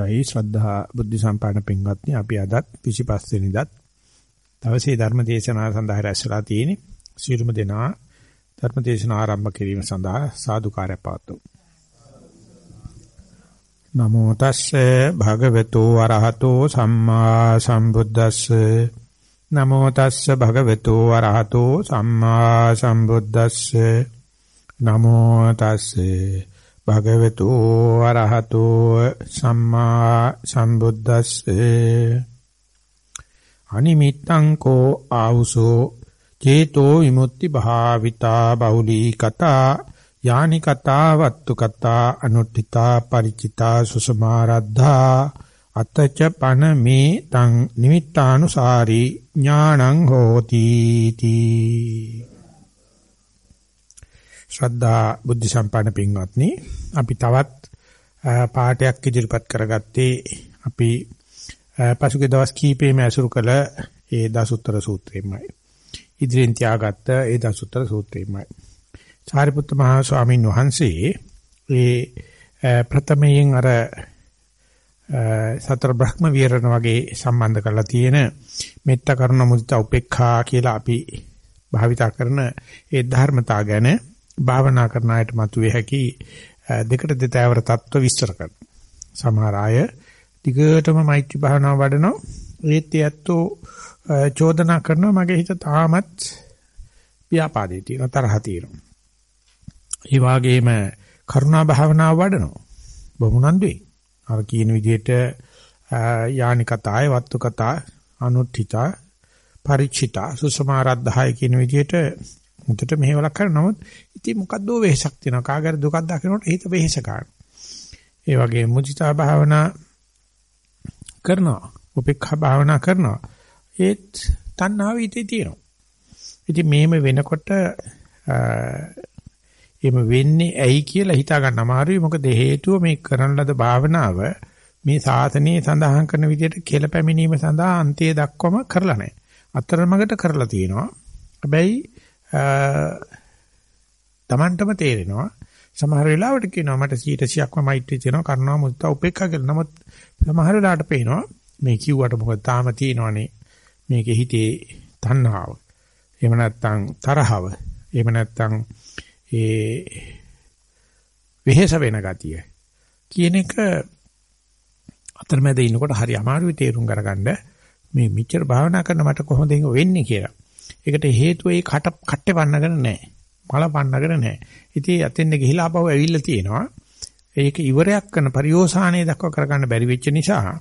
අවසරයි ශ්‍රද්ධා බුද්ධ සම්පන්න පින්වත්නි. අපි අදත් 25 වෙනිදාත් දවසේ ධර්ම දේශනාව සඳහා රැස්වලා තියෙන්නේ. සියලුම දෙනා ධර්ම දේශනාව ආරම්භ කිරීම සඳහා සාදුකාරය පවතුමු නමෝ තස්සේ භගවතු වරහතෝ සම්මා සම්බුද්දස්සේ. නමෝ තස්සේ භගවතු වරහතෝ සම්මා සම්බුද්දස්සේ. නමෝ තස්සේ භගවතු අරහතෝ සම්මා සම්බුද්දස්සේ. අනිමිත්තං කෝ ආවුසෝ චේතෝ විමුක්ති භාවිතා බෞලී කතා යානි කතා වත්තු කතා අනුත්ථිතා ಪರಿචිතා සුසමාරද්ධා අතච පන මේ තං නිමිත්තානුසාරී ඥානං හෝති තී ශ්‍රද්ධා බුද්ධ සම්පන්න පින්වත්නි අපි තවත් පාඩයක් ඉදිරිපත් කරගත්තේ අපි පසුගිය දවස් කීපෙම ඇසුරු කළ ඒ දසුත්තර සූත්‍රයමයි ඉදිරියෙන් තියාගත්ත ඒ දසුත්තර සූත්‍රයමයි සාරිපුත්ත මහා ස්වාමීන් වහන්සේ ඒ ප්‍රථමයෙන් අර සතර බ්‍රහ්ම විහරණ වගේ සම්බන්ධ කරලා තියෙන මෙත්ත කරුණ මුදිතා උපේක්ඛා කියලා අපි භාවිතා කරන ඒ ධර්මතා ගැන භාවනා කරන අයට මතුවේ හැකි දෙකට දෙතෑවර தত্ত্ব විස්තර කරනවා. සමහර අය දිගටම මෛත්‍රී භාවනාව වඩනවා. ඒත් ඇත්තෝ චෝදනා කරනවා මගේ හිත තාමත් ව්‍යාපාදේ තියෙනවා තරහ තියෙනවා. ඒ වගේම කරුණා භාවනාව වඩනවා. බොහොමුණන්දුයි. අර කියන විදිහට යානි කතාය, වත්තු කතා, අනුත්ථිතා, පරිචිතා, සුසමාරද්ධාය කියන විදිහට මුතට මෙහෙවලක් කරන නමුත් ඉතින් මොකද්දෝ වෙහසක් තියෙනවා කාගර දුකක් දකිනකොට හිත වෙහස ගන්න. ඒ වගේ මුචිතා භාවනා කරනවා උපේක්ඛා භාවනා කරනවා ඒත් තණ්හාව ඉතේ තියෙනවා. ඉතින් මේම වෙනකොට එහෙම වෙන්නේ ඇයි කියලා හිතා ගන්න අමාරුයි මොකද හේතුව මේ කරන ලද භාවනාව මේ සාසනයේ සඳහන් කරන විදිහට කෙල පැමිණීම සඳහා අන්තය දක්වම කරලා නැහැ. අතරමඟට කරලා තියෙනවා. හැබැයි තමන්ටම තේරෙනවා සමහර වෙලාවට කියනවා මට 100%ක්ම මෛත්‍රී තියෙනවා කරුණා මුදිතා උපේක්ඛා කියලා. නමුත් සමහර වෙලාවට පේනවා මේ කිව්වට මොකද තාම තියෙනවනේ මේකේ හිතේ තණ්හාව. එහෙම නැත්නම් තරහව. එහෙම නැත්නම් ඒ වෙහෙස වෙන ගතිය. කියන එක අතරමැද ඉන්නකොට හරි අමාරුයි තේරුම් ගන්න මේ මෙච්චර භාවනා කරන මට කොහොමද ඒක වෙන්නේ කියලා. ඒකට හේතුව ඒ කට කට්ටේ පන්නගෙන නැහැ. මල පන්නගෙන නැහැ. ඉතින් අතෙන්ද ගිහිලා ආපහු ඇවිල්ලා තියෙනවා. ඒක ඉවරයක් කරන පරිෝසානේ දක්වා කරගන්න බැරි වෙච්ච නිසා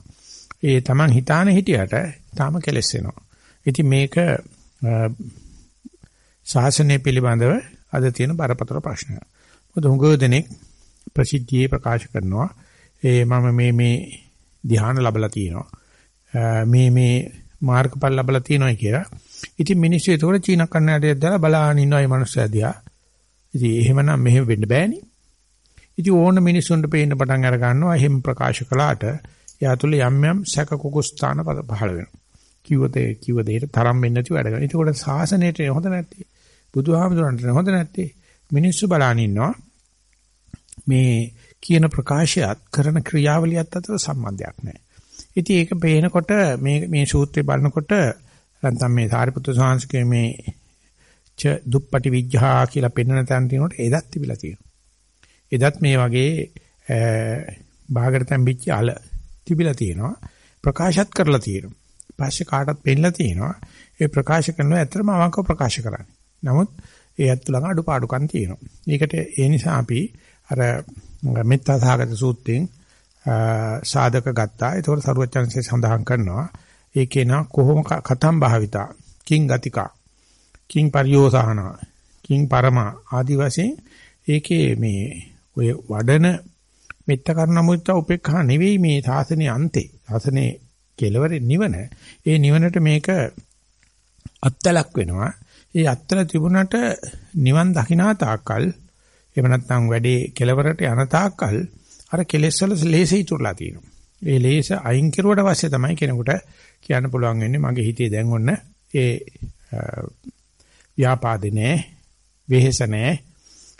ඒ Taman හිතාන හිටියට තාම කෙලස් වෙනවා. ඉතින් මේක ශාසනය පිළිබඳව අද තියෙන බරපතල ප්‍රශ්නයක්. මොකද හුඟ දෙනෙක් ප්‍රසිද්ධියේ ප්‍රකාශ කරනවා ඒ මම මේ මේ ධ්‍යාන ලැබලා තියෙනවා. මේ මේ මාර්ගඵල ලැබලා තියෙනවා කියලා. ඉතින් මිනිස්සු ඒතකොට චීන කන්නඩියක් දාලා බලාගෙන ඉන්නවා මේ මනුස්සයා දිහා. ඉතින් එහෙමනම් මෙහෙම වෙන්න බෑනේ. ඉතින් ඕන මිනිස්සුන්ට පේන්න පටන් අර ගන්නවා එහෙම ප්‍රකාශ කළාට යා තුල යම් යම් සැක කුකුස්ථාන පහළ වෙනවා. කිව්වද කිව්ව දෙයට තරම් වෙන්නේ නැති වැඩ කරනවා. ඒකෝට සාසනයට හොඳ නැත්තේ. බුදුහාමුදුරන්ට හොඳ නැත්තේ. මිනිස්සු බලාගෙන ඉන්නවා. මේ කියන ප්‍රකාශයත් කරන ක්‍රියාවලියත් අතර සම්බන්ධයක් නැහැ. ඉතින් ඒක පේනකොට මේ මේ සූත්‍රය බලනකොට නැත්නම් මේ සාරිපුත්‍ර සාංශකයේ මේ ච දුප්පටි විජ්ජා කියලා පෙන්වන තැන තියෙනකොට එදත් තිබිලා තියෙනවා. එදත් මේ වගේ බාගට තැම්පිච්ච අල තිබිලා තියෙනවා. ප්‍රකාශත් කරලා තියෙනවා. පස්සේ කාටත් පෙන්නලා තියෙනවා. ඒ ප්‍රකාශ කරනවා ඇත්තටම අවංකව ප්‍රකාශ කරන්නේ. නමුත් ඒ ඇත්ත ළඟ අඩුපාඩුකම් තියෙනවා. ඒකට ඒ නිසා අපි අර මෙත්තා සාගත සූත්‍රයෙන් සාධක ගත්තා. ඒතකොට සරුවචන්සේ සඳහන් කරනවා ඒකේ නා කොහොම කතම් භාවිතා? කිං ගතිකා. කිං පරියෝසහන. කිං පරමා. ආදි වශයෙන් ඒකේ මේ ඔය වඩන මෙත්ත කරුණ මුත්‍ත උපේක්ඛා නෙවෙයි මේ සාසනයේ අන්තේ. සාසනයේ කෙලවරේ නිවන. ඒ නිවනට මේක අත්තලක් වෙනවා. ඒ අත්තල තිබුණට නිවන් දකිනා තාක්කල් එහෙම නැත්නම් වැඩේ කෙලවරට යන තාක්කල් අර කෙලෙස් වල ලේසි ඉතුරුලා තියෙනවා. ඒ ලේස අයින් කෙරුවට පස්සේ තමයි කෙනෙකුට කියන්න පුළුවන් වෙන්නේ මගේ හිතේ දැන් ඔන්න ඒ ව්‍යාපාදේ නෑ වෙහෙස නෑ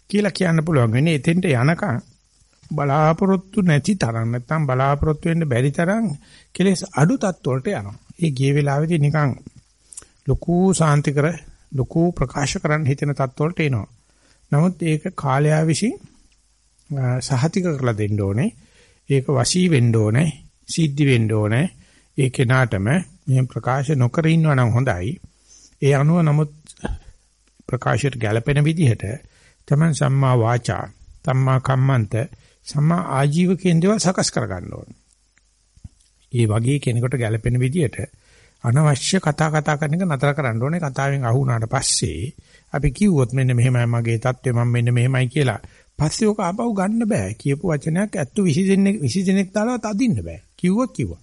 කියලා කියන්න පුළුවන් වෙන්නේ එතෙන්ට යනකම් බලාපොරොත්තු නැති තරම් නැත්නම් බලාපොරොත්තු වෙන්න බැරි තරම් කෙලෙස් අඩු තත්ත්වවලට යනවා. ඒ ගිය වෙලාවේදී නිකන් ලොකු සාන්තිකර ලොකු ප්‍රකාශ කරන්න හිතෙන තත්ත්වවලට එනවා. නමුත් ඒක කාලය විසින් සහතික කරලා දෙන්න ඕනේ. ඒක වශී වෙන්න ඕනේ. සිද්ධි වෙන්න ඕනේ. ඒ කෙනාටම මෙහෙම ප්‍රකාශ නොකර ඉන්නවා නම් හොඳයි. ඒ අනුව නමුත් ප්‍රකාශයට ගැළපෙන විදිහට තමන් සම්මා වාචා, සම්මා කම්මන්ත, සම්මා ආජීව කියන දේවල් සකස් කර ගන්න ඕනේ. ඒ වගේ කෙනෙකුට ගැළපෙන විදිහට අනවශ්‍ය කතා කතා කරන එක නතර කරන්න ඕනේ. කතාවෙන් අහු වුණාට පස්සේ අපි කිව්වොත් මෙන්න මෙහෙමයි මගේ தත්ත්වය මම මෙන්න මෙහෙමයි කියලා. පස්සේ ඔක ආපහු ගන්න බෑ. කියපු වචනයක් ඇත්තු 20 දෙනෙක් 20 දෙනෙක් තාලවත් අදින්න බෑ. කිව්වොත් කිව්වා.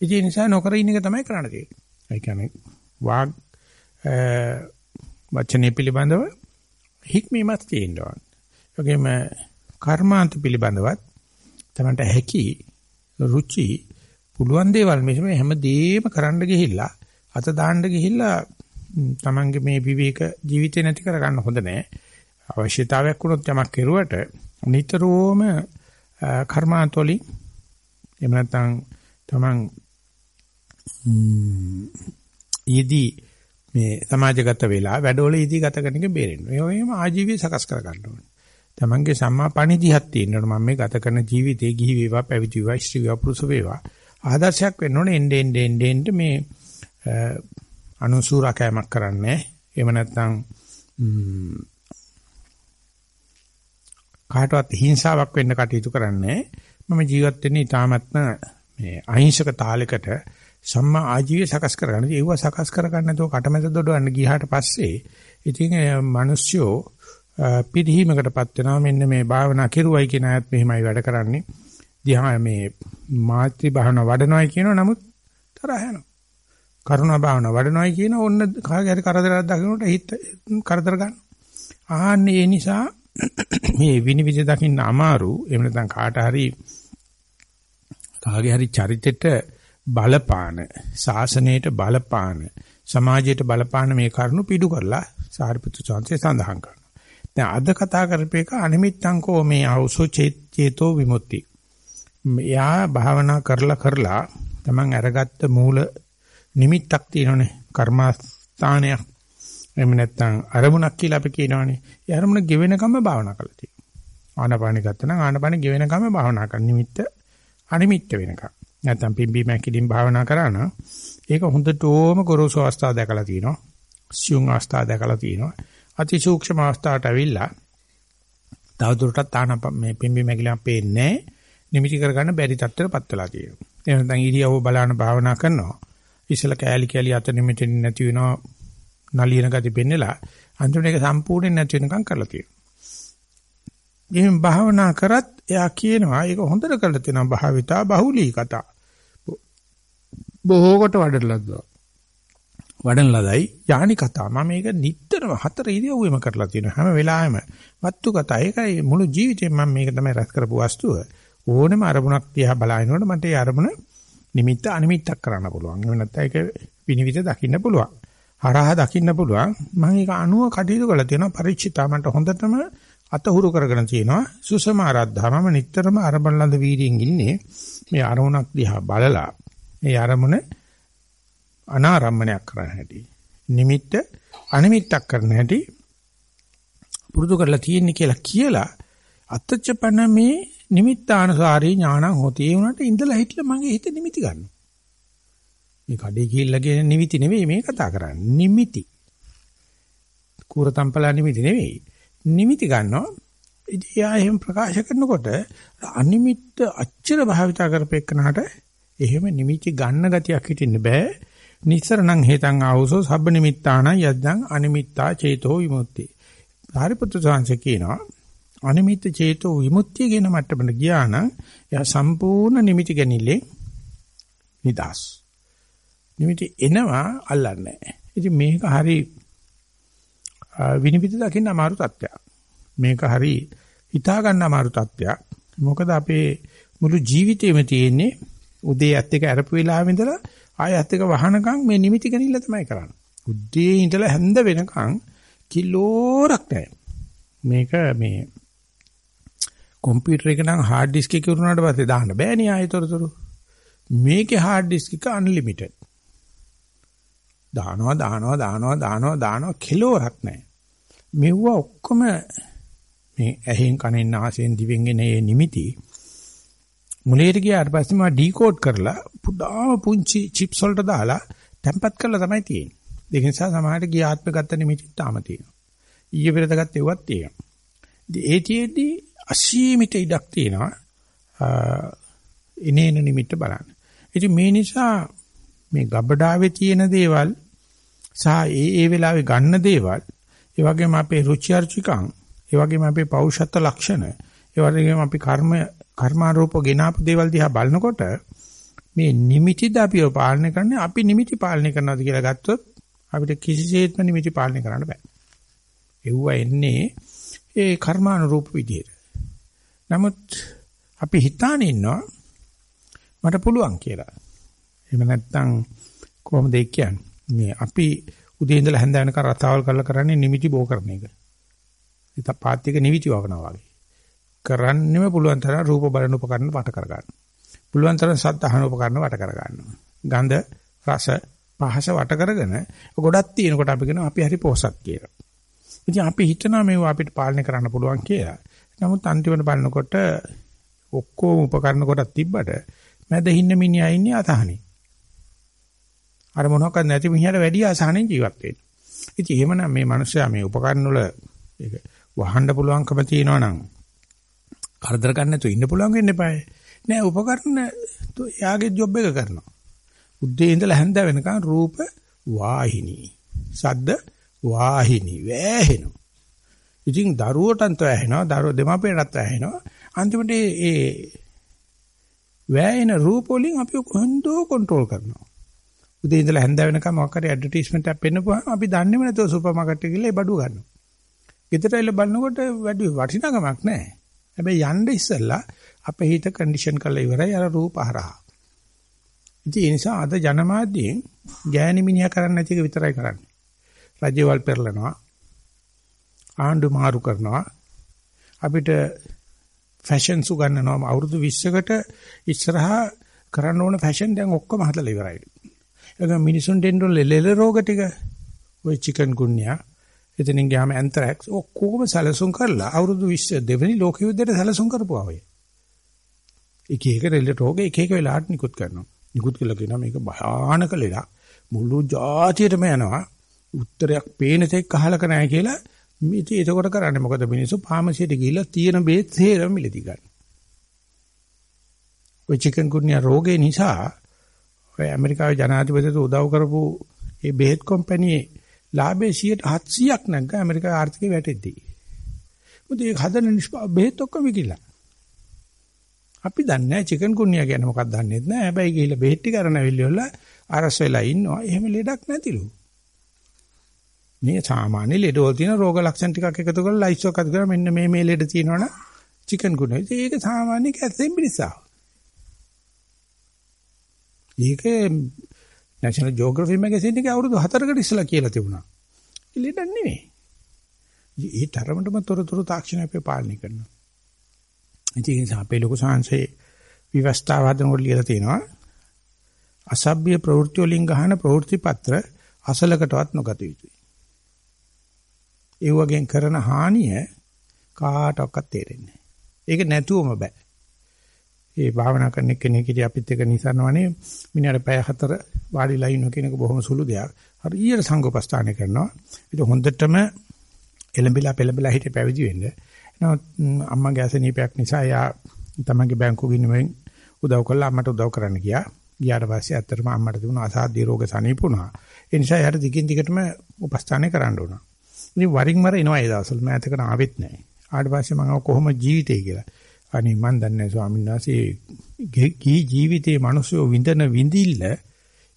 ඒ නිසා නොකර ඉන්න එක තමයි කරන්න තියෙන්නේ. ඒ කියන්නේ වාග් වචනේ පිළිබඳව හික්මීමක් තියෙනවා. ඒගොම කර්මාන්ත පිළිබඳවත් තමන්ට හැකි රුචි පුළුවන් දේවල් මේ හැමදේම කරන්න ගිහිල්ලා අත දාන්න ගිහිල්ලා තමන්ගේ මේ විවේක ජීවිතේ නැති කර ගන්න හොඳ නෑ. අවශ්‍යතාවයක් වුණොත් යමක් කෙරුවට නිතරම කර්මාන්තවලින් එහෙම නැත්නම් තමන් ඊදී මේ සමාජගත වෙලා වැඩවල ඊදී ගත කරන එක බේරෙන්න. ඒ වගේම ආජීවය සකස් කර ගන්න ඕනේ. තමන්ගේ සම්මා පණිදිහක් තියෙනවා. මම මේ ගත කරන ජීවිතේ ගිහි වේවා පැවිදි වේවා ස්ත්‍රී වේවා පුරුෂ වේවා ආදර්ශයක් වෙන්න ඕනේ එන්නේ එන්නේ එන්නේ මේ අනුසූරකෑමක් කරන්නේ. එහෙම නැත්නම් කාටවත් හිංසාවක් වෙන්න කටයුතු කරන්නේ. මම ජීවත් වෙන්නේ ඊටාත්ම මේ අහිංසක තාලයකට සම්මා ආජීවය සකස් කරගන්න. ඒව සකස් කරගන්න නැතුව කටමැද දොඩවන්න ගියාට පස්සේ ඉතින් මිනිස්සුયો පිරිහීමකටපත් වෙනවා මෙන්න මේ භාවනා කෙරුවයි කියන අයත් මෙහෙමයි වැඩ කරන්නේ. දිහා මේ මාත්‍රි භාවනා වඩනවායි කියනවා නමුත් තරහ යනවා. කරුණා භාවනා වඩනවායි කියන ඕන්න කාගේ හරි කරදරයක් දකින්නට හිත කරදර ගන්න. ආන්නේ ඒ නිසා මේ විනිවිද දකින්න අමාරු. එහෙම නැත්නම් කාට හරි කාගේ හරි චරිතෙට බලපාන ශාසනයට බලපාන සමාජයට බලපාන මේ කරුණු පිටු කරලා සාරිපුත්‍ර චාන්සේ සඳහන් කරනවා. දැන් අද කතා කරපේක අනිමිත්තංකෝ මේ ආවසෝ චේතෝ විමුක්ති. එයා භාවනා කරලා කරලා තමන් අරගත්ත මූල නිමිත්තක් තියෙනනේ කර්මස්ථානයක්. එහෙම නැත්නම් අරමුණක් කියලා අපි කියනවනේ. ඒ අරමුණ ගෙවෙනකම භාවනා කරලා තියෙනවා. ආනාපානෙ ගත්තා නම් ආනාපානෙ ගෙවෙනකම භාවනා කරන නිමිත්ත අනිමිත්ත වෙනකම්. නැත්නම් පිම්බීම ඇකිලින් භාවනා කරා නම් ඒක හොඳටම ගොරෝසු අවස්ථාව දැකලා තිනවා. සියුම් අවස්ථාව දැකලා තිනවා. අති සූක්ෂම අවස්ථාවට ඇවිල්ලා තවදුරටත් තාන මේ පිම්බීම ඇකිලින් පේන්නේ නිමිති කරගන්න බැරි තත්ත්වයකටපත් වෙලා තියෙනවා. එහෙනම් නැත්නම් ඉරියව්ව බලන භාවනා කරනවා. ඉස්සල කෑලි කෑලි අත නිමිතෙන්නේ නැති වෙනවා. නලියන ගති පෙන්නලා අන්තිමට ඒක සම්පූර්ණයෙන් නැති වෙනකම් කරලා තියෙනවා. එහෙනම් භාවනා කරත් එයා කියනවා ඒක හොඳට කරලා තියෙනවා භාවිතා බහුලී කතා. බොහෝ කොට වඩලද්දා. වඩන ලදයි යානි කතා. මම මේක නිටතරම හතර ඉරියව්වෙම කරලා තියෙනවා. හැම වෙලාවෙම වත්තු කතා. ඒකයි මුළු ජීවිතේම මම මේක තමයි රැස් කරපු වස්තුව. ඕනෙම අරමුණක් දිහා බලනකොට මට ඒ අරමුණ නිමිත්ත අනිමිත්තක් කරන්න පුළුවන්. එහෙම නැත්නම් ඒක විනිවිද දකින්න පුළුවන්. හරහා දකින්න පුළුවන්. මම ඒක අනුව කටයුතු කරලා තියෙනවා. පරිචිතා මට හොඳටම අතහුරු කරගෙන තියෙනවා සුසම ආරද්ධා මම නිටතරම අරබන් ලඳ වීර්යයෙන් ඉන්නේ මේ අරමුණක් දිහා බලලා මේ අරමුණ අනාරම්මණයක් කරන්න හැටි. නිමිත්ත අනිමිත්තක් කරන හැටි පුරුදු කරලා තියෙන්නේ කියලා කියලා අත්‍යච්චපන මේ නිමිත්තානුසාරී ඥානං හොති ඒ උනට ඉඳලා හිටලා මගේ හිත නිමිති ගන්නවා. මේ කඩේ ගිහිල්ලා කියන නිමිති නෙවෙයි මේ කතා කරන්නේ. නිමිති. කුරතම්පලා නිමිති නෙවෙයි. නිමිති ගන්නවා. ඉතින් එයා එහෙම ප්‍රකාශ කරනකොට අනිමිත්ත අච්චර භාවිතා කරපෙන්නහට එහෙම නිමිති ගන්න ගතියක් හිටින්න බෑ. නිස්සරණං හේතං ආවසෝ සබ්බ නිමිත්තාන යද්දං අනිමිත්තා චේතෝ විමුක්ති. සාරිපුත්‍ර සාංශ කියනවා අනිමිත්ත චේතෝ විමුක්තිය කියන මට්ටමට ගියා නම් එයා සම්පූර්ණ නිමිති ගැනීමෙන් නිදාස්. නිමිති එනවා අල්ලන්නේ නැහැ. ඉතින් මේක හරි විනිවිද දකින්න අමාරු තත්ත්වයක්. මේක හරි හිතා ගන්න අමාරු තත්ත්වයක්. මොකද අපේ මුළු ජීවිතේම තියෙන්නේ උදේ ඇත් එක අරපු වෙලාවෙ ඉඳලා ආය ඇත් එක වහනකම් මේ නිමිති ගනින්න තමයි කරන්නේ. උදේ ඉඳලා හැන්ද වෙනකම් කිලෝරක් නැහැ. මේක මේ කම්පියුටර් එක නම් hard disk එකේ උරුණාට පස්සේ දාන්න බෑනේ ආයතරතුරු. මේකේ hard disk එක unlimited. දානවා දානවා දානවා දානවා දානවා කිලෝරක් නැහැ. මෙව්ව ඔක්කොම මේ ඇහෙන් කනෙන් නාසයෙන් දිවෙන් එන මේ නිමිති මුලේට ගියාට පස්සේ මම ඩිකෝඩ් කරලා පුඩාම පුංචි චිප්ස් වලට දාලා tempat කරලා තමයි තියෙන්නේ. ඒක නිසා සමහරට ගිය ආත්ම ගත්ත නිමිති තාම තියෙනවා. ඊයේ පෙරද ගත්ත ඒවත් තියෙනවා. ඉතින් ඒතිෙදී අසීමිත ඉඩක් තියෙනවා. ඉනේන නිමිත්ත බලන්න. ඉතින් මේ නිසා මේ ගබඩාවේ තියෙන දේවල් සහ ඒ ඒ වෙලාවේ ගන්න දේවල් ඒ වගේම අපේ රුචි අරුචිකම් ඒ වගේම අපේ පෞෂත්ව ලක්ෂණ ඒ වගේම අපි කර්ම කර්මාරූප ගෙනාපු දේවල් දිහා බලනකොට මේ නිමිතිද අපිව පාලනය කරන්නේ අපි නිමිති පාලනය කරනවාද කියලා ගත්තොත් අපිට කිසිසේත්ම නිමිති පාලනය කරන්න බෑ. ඒව එන්නේ ඒ කර්මානුරූප විදියට. නමුත් අපි හිතාන ඉන්නවා මට පුළුවන් කියලා. එහෙම නැත්නම් කොහොමද ඒ කියන්නේ? මේ අපි උදේ ඉඳලා හැන්ද වෙනකන් රතාවල් කරලා කරන්නේ නිමිති බෝ කරන එක. ඉත පාත්‍යක නිමිති වගනවා වගේ. කරන්නෙම පුළුවන් තරම් රූප බලන උපකරණ වට කර ගන්න. පුළුවන් තරම් සද්ද අහන උපකරණ වට කර ගන්නවා. ගන්ධ රස පහස වට කරගෙන ගොඩක් තියෙනකොට අපි කියනවා අපි හරි පොහසත් කියලා. ඉතින් අපි හිතනවා මේවා අපිට පාලනය කරන්න පුළුවන් කියලා. නමුත් අන්තිමට බලනකොට ඔක්කොම උපකරණ කොටක් තිබ්බට මැද ඉන්න මිනිහා ඉන්නේ අතහනේ. අර මොනවාක්වත් නැති මිනිහට වැඩි අසහනෙන් ජීවත් වෙන්න. ඉතින් එහෙමනම් මේ මිනිස්සයා මේ උපකරණ වල ඒක වහන්න පුළුවන්කම තියෙනවා නම් කරදර ගන්න නැතුව ඉන්න පුළුවන් වෙන්න එපායි. නෑ උපකරණ එයාගේ ජොබ් එක කරනවා. උදේ ඉඳලා හැන්ද වෙනකන් රූප වාහිනී. ශබ්ද වාහිනී වැහෙනවා. ඉතින් දරුවටත් වැහෙනවා, දරුව දෙමාපියටත් වැහෙනවා. අන්තිමට ඒ වැයෙන රූප වලින් අපි කොහොඳ කන්ට්‍රෝල් කරනවා. උදේ ඉඳලා හැන්ද වෙනකම් මොකක් හරි ඇඩ්වර්ටයිස්මන්ට් එකක් පෙන්නපුවාම අපි දන්නේම නැතුව සුපර් මාකට් එකේ ගිහලා ඒ බඩුව ගන්නවා. ගෙදර ඇවිල්ලා බලනකොට වැඩි වටිනාකමක් නැහැ. හැබැයි යන්න ඉස්සෙල්ලා අපේ හිත කන්ඩිෂන් කරලා ඉවරයි අර රූප හරහා. ඉතින් ඒ නිසා අද ජනමාධ්‍යයෙන් ගෑණි මිනිහා කරන්නේ නැති එක විතරයි කරන්නේ. රජේවල් පෙරලනවා. ආණ්ඩු මාරු කරනවා. අපිට ෆැෂන් සුගන්නනවා අවුරුදු 20කට ඉස්සරහා කරන්න ඕන ෆැෂන් දැන් ඔක්කොම හදලා ඉවරයි. ඒක මිනිසුන් දෙන්න ලෙල රෝග ටික ඔය චිකන් ගුන්යා එතනින් ගියාම ඇන්තරැක්ස් ඔක්කොම සැලසුම් කරලා අවුරුදු 20 දෙවෙනි ලෝක යුද්ධයට සැලසුම් කරපුවා ඔය. එක එක රෙල්ල රෝග එක එක වෙලාවට නිකුත් කරනවා. නිකුත් කළා කියනවා මේක භයානක ලෙඩක්. මුළු ජාතියටම යනවා. උත්තරයක් පේන තෙක් අහලක නැහැ කියලා ඉතින් එතකොට කරන්නේ මොකද මිනිස්සු ෆාමසියට ගිහිල්ලා තියෙන බේත් හේරම මිලදී ගන්න. ඔය චිකන් ගුන්යා රෝගේ නිසා ඔය ඇමරිකාවේ ජනාධිපතිට උදව් කරපු ඒ බෙහෙත් කම්පැනියේ ලාභයේ 700ක් නැග්ග ඇමරිකාවේ ආර්ථිකය වැටෙද්දී. මොකද ඒ හදන බෙහෙත් ඔක්කොම විකිලා. අපි දන්නේ නැහැ චිකන් කුන්නියා කියන්නේ මොකක්ද දන්නේ නැහැ. හැබැයි ගිහිල්ලා බෙහෙත් ටික අරන් ඇවිල්ලා වල අරස් වෙලා ඉන්නවා. එහෙම ලෙඩක් නැතිලු. මේ සාමාන්‍ය ලෙඩ වල තියෙන රෝග ලක්ෂණ ටිකක් එකතු කරලා ලයිස්ට් එකක් කරලා මෙන්න මේ මේ ලෙඩ තියෙනවනම් චිකන් කුන්නියා. ඒක සාමාන්‍ය කැසෙන් පිළිසාව. ඒක නැෂනල් ජියෝග්‍රැෆි මැගසින් එකේ අවුරුදු 4කට ඉස්සලා කියලා තිබුණා. ඒ ලෙඩක් නෙවෙයි. ඒ තරමටම තොරතුරු තාක්ෂණය අපේ පාලනය කරනවා. ඉතින් ඒ නිසා අපේ ලොකු සංසේ විවස්ථාව හදනකොට ලියලා තියෙනවා. අසභ්‍ය ප්‍රවෘත්ති වලින් ගහන ප්‍රවෘත්ති පත්‍ර අසලකටවත් නොගත යුතුයි. ඒ වගේ කරන හානිය කාටවත් තේරෙන්නේ නැහැ. ඒක නැතුවම බෑ. ඒ භාවනා කරන කෙනෙක් ඉතින් අපිත් එක්ක නිසනවනේ මිනිහට පැය හතර වාඩිලා ඉන්න කෙනෙක් බොහොම සුළු දෙයක්. හරියට සංගෝපස්ථානය කරනවා. ඒක හොඳටම එලඹිලා පෙළඹිලා හිටේ පැවිදි වෙන්න. නමුත් අම්මගේ අසනීපයක් නිසා එයා තමන්ගේ බැංකුව ගිණුමෙන් උදව් කළා අම්මට උදව් කරන්න ගියා. ගියාට පස්සේ ඇත්තටම අම්මට තිබුණ අසාධ්‍ය රෝග සනීපුණා. ඒ නිසා එයාට දිගින් දිගටම උපස්ථානය කරන්න උනා. ඉතින් වරින් මර එනවා ඒ දවස්වල මම ඇත්තකට ආවෙත් නැහැ. ආවට පස්සේ මම කොහොම ජීවිතේ කියලා. අනේ මන් දන්නේ ස්වාමීන් වහන්සේ කී ජීවිතේ මිනිස්සු විඳන විඳිල්ල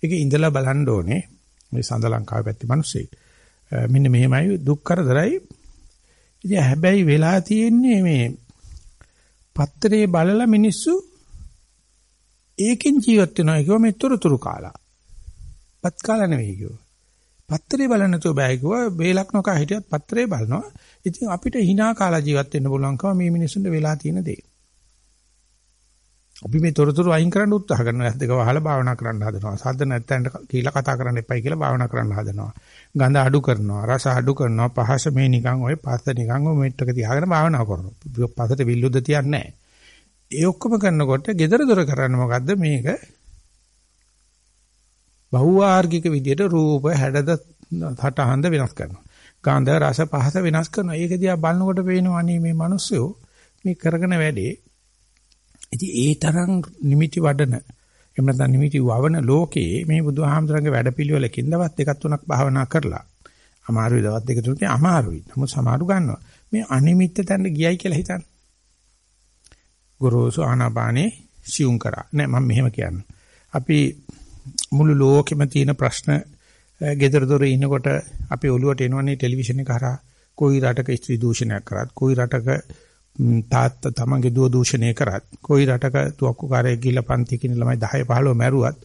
ඒක ඉඳලා බලන්න ඕනේ. මේ සඳ ලංකාවේ පැත්තේ මිනිස්සෙක් මෙන්න මෙහෙමයි දුක් කරදරයි. ඉතින් හැබැයි වෙලා තියෙන්නේ මේ පත්‍රේ බලලා මිනිස්සු ඒකෙන් ජීවත් වෙනවා කියව මේ තුරුතුරු කාලා. පත් කාලා නෙවෙයි කියව පත්‍රේ බලන්න නැතුව බෑ කිව්වා. වේලක් නොකා හිටියත් පත්‍රේ බලනවා. ඉතින් අපිට hina කාලා ජීවත් වෙන්න පුළුවන්කම මේ මිනිසුන්ට වෙලා තියෙන දේ. අපි මේ තොරතුරු අයින් කරන්න උත්සාහ කරනවා. ඇස් දෙක වහලා භාවනා කරන්න හදනවා. සද්ද නැත්තෙන් කියලා කතා කරන්න එපයි කියලා භාවනා කරන්න හදනවා. ගඳ අඩු කරනවා. රස අඩු කරනවා. පහස මේ නිකන් ඔය පස්ස නිකන් ඔය මෙට්ටක තියාගෙන භාවනා කරනවා. පසට විල්ලුද තියන්නේ නැහැ. ඒ ඔක්කොම කරනකොට gedara dora කරන්නේ මොකද්ද මේක? බහුවාර්ගික විදියට රූප හැඩද හටහඳ වෙනස් කරනවා. ගන්ධ රස පහස වෙනස් කරනවා. ඒක දිහා බලනකොට පේනවා අනේ මේ මිනිස්සු මේ කරගෙන වැඩේ. ඉතින් ඒ තරම් නිමිති වඩන එහෙම නැත්නම් නිමිති වවන ලෝකේ මේ බුදුහාමුදුරන්ගේ වැඩපිළිවෙලකින් දවස් දෙකක් තුනක් භාවනා කරලා අමාරුයි දවස් දෙක තුනක අමාරුයි. නමුත් සමාරු ගන්නවා. මේ අනිමිත්ත තැන්න ගියයි කියලා හිතන්න. ගොරෝසු ආනාපානේ සියුම් කරා. නෑ මම මෙහෙම කියන්නේ. අපි මුළු ලෝකෙම තියෙන ප්‍රශ්න ගෙදර දොර ඉන්නකොට අපේ ඔළුවට එනවනේ ටෙලිවිෂන් එක හරහා. කොයි රටක ස්ත්‍රී දූෂණයක් කරත් කොයි රටක තාත්තා තමන්ගේ දුව දූෂණය කරත් කොයි රටක තුවක්කුකාරයෙක් ගිහලා පන්ති කින ළමයි 10 15 මැරුවත්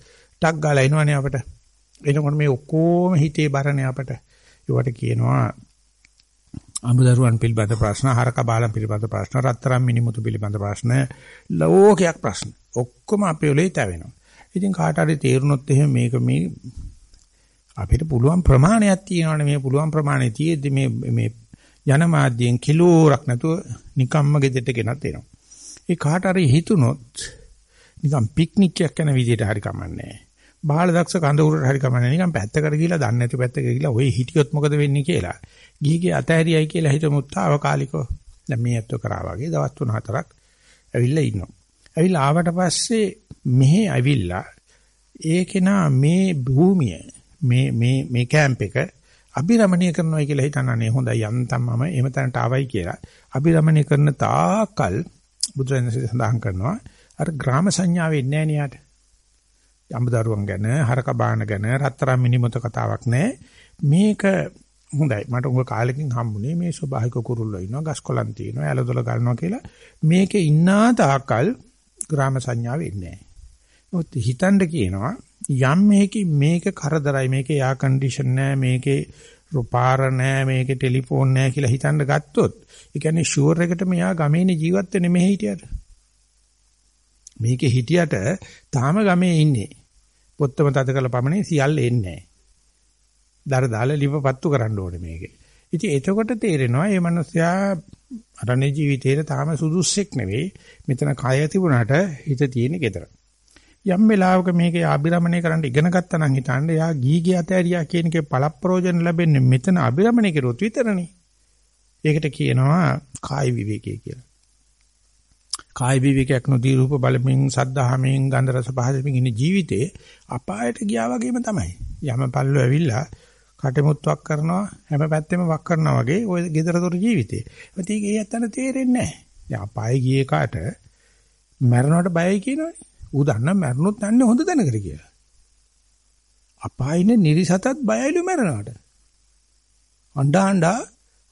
ටක් ගාලා එනවනේ අපට. එනකොට මේ ඔක්කොම හිතේ බරනේ අපට. ඒවට කියනවා අමුදරුවන් පිළිබඳ ප්‍රශ්න හරක බාලම් පිළිබඳ ප්‍රශ්න රත්තරන් මිනිමුතු පිළිබඳ ප්‍රශ්න ලෝකයක් ප්‍රශ්න. ඔක්කොම අපේ ඔලේ තැවෙනවා. ඉතින් කාට හරි තේරුනොත් එහෙම මේක මේ අපිට පුළුවන් ප්‍රමාණයක් තියෙනවනේ මේ පුළුවන් ප්‍රමාණය තියෙද්දි මේ මේ ජනමාධ්‍යයෙන් කිලෝරක් නැතුව නිකම්ම ගෙදෙට ගෙනත් එනවා. ඒ කාට හරි හිතුනොත් නිකම් පික්නික් එකක් යන විදිහට හරි කමන්නේ. බාල දක්ෂ කඳ උරට හරි කමන්නේ නිකම් පැත්තකට ගිහිලා දන්නේ නැති පැත්තකට ගිහිලා ඔය හිටියොත් මොකද වෙන්නේ කියලා. ගිහිගේ අතහැරියයි කියලා හිතමුත් తాවකාලිකව. දැන් මේ ඇත්ත කරා වගේ දවස් 3-4ක් ඇවිල්ලා ඉන්නවා. ඇවිල්ලා ආවට පස්සේ මෙහෙ ඇවිල්ලා ඒකේනා මේ භූමිය මේ මේ මේ කැම්ප් එක අභිරමණය කරනවා කියලා හිතනනේ හොඳයි යන්තම් මම එහෙම තැනට ආවයි කියලා. අභිරමණය කරන තාකල් බුදුරජාණන්සේ සඳහන් කරනවා අර ග්‍රාම සංඥාවේ ඉන්නේ නෑනියට. අඹදරුවන් ගැන, හරක බාන ගැන, රත්තරන් මිනිමොත කතාවක් නෑ. මේක හොඳයි. මට උඟ කාලෙකින් හම්බුනේ මේ ස්වභාවික කුරුල්ලෝ ඉන්නවා, ගස්කොලන් තියෙනවා, ඇලදොල ගන්නවා කියලා. මේකේ ඉන්නා තාකල් ග්‍රාම සංඥාවේ ඉන්නේ නෑ. හිතන්න කියනවා යම් මේකේ මේක කරදරයි මේකේ යා කන්ඩිෂන් නෑ මේකේ රුපාර නෑ මේකේ ටෙලිෆෝන් නෑ කියලා හිතන්න ගත්තොත් ඒ කියන්නේ ෂුවර් එකට මෙයා ගමේනේ ජීවත් වෙන්නේ මෙහෙ හිටියට. මේකේ හිටියට තාම ගමේ ඉන්නේ. පොත්තම තද කළ පමණේ සියල්ල එන්නේ නෑ. දර දාලා ලිපපත්තු කරන්න ඕනේ මේකේ. ඉතින් එතකොට තේරෙනවා මේ මිනිස්සයා අරණේ ජීවිතේට තාම සුදුස්සෙක් නෙවෙයි. මෙතන කය තිබුණාට හිත තියෙන්නේ gedara. යම් වෙලාවක මේක අභිරමණය කරන්න ඉගෙන ගත්තා නම් හිතන්න යා ගීගේ අතෑරියා කියන එකේ පළප්‍රෝජන ලැබෙන්නේ මෙතන අභිරමණය කරොත් විතරනේ. ඒකට කියනවා කාය විවේකයේ කියලා. කාය විවේකයක් නොදී රූප බලමින් සද්ධාමෙන් ගන්ධ රස පහසමින් ඉන්න ජීවිතේ අපායට ගියා වගේම තමයි. යම පල්ලෝ ඇවිල්ලා කටමුත්වක් කරනවා හැම පැත්තෙම වක් කරනවා වගේ ওই gedaraතොර ජීවිතේ. ඒත් ඒක ඒ ඇත්තට තේරෙන්නේ නැහැ. දැන් අපායේ ගියේ කාට මරණයට බයයි කියනවනේ. ඌ දන්නා මැරුණොත් යන්නේ හොඳ තැනකට කියලා. අපායිනේ නිරිසතත් බයයිලු මැරෙනවට. අඬා අඬා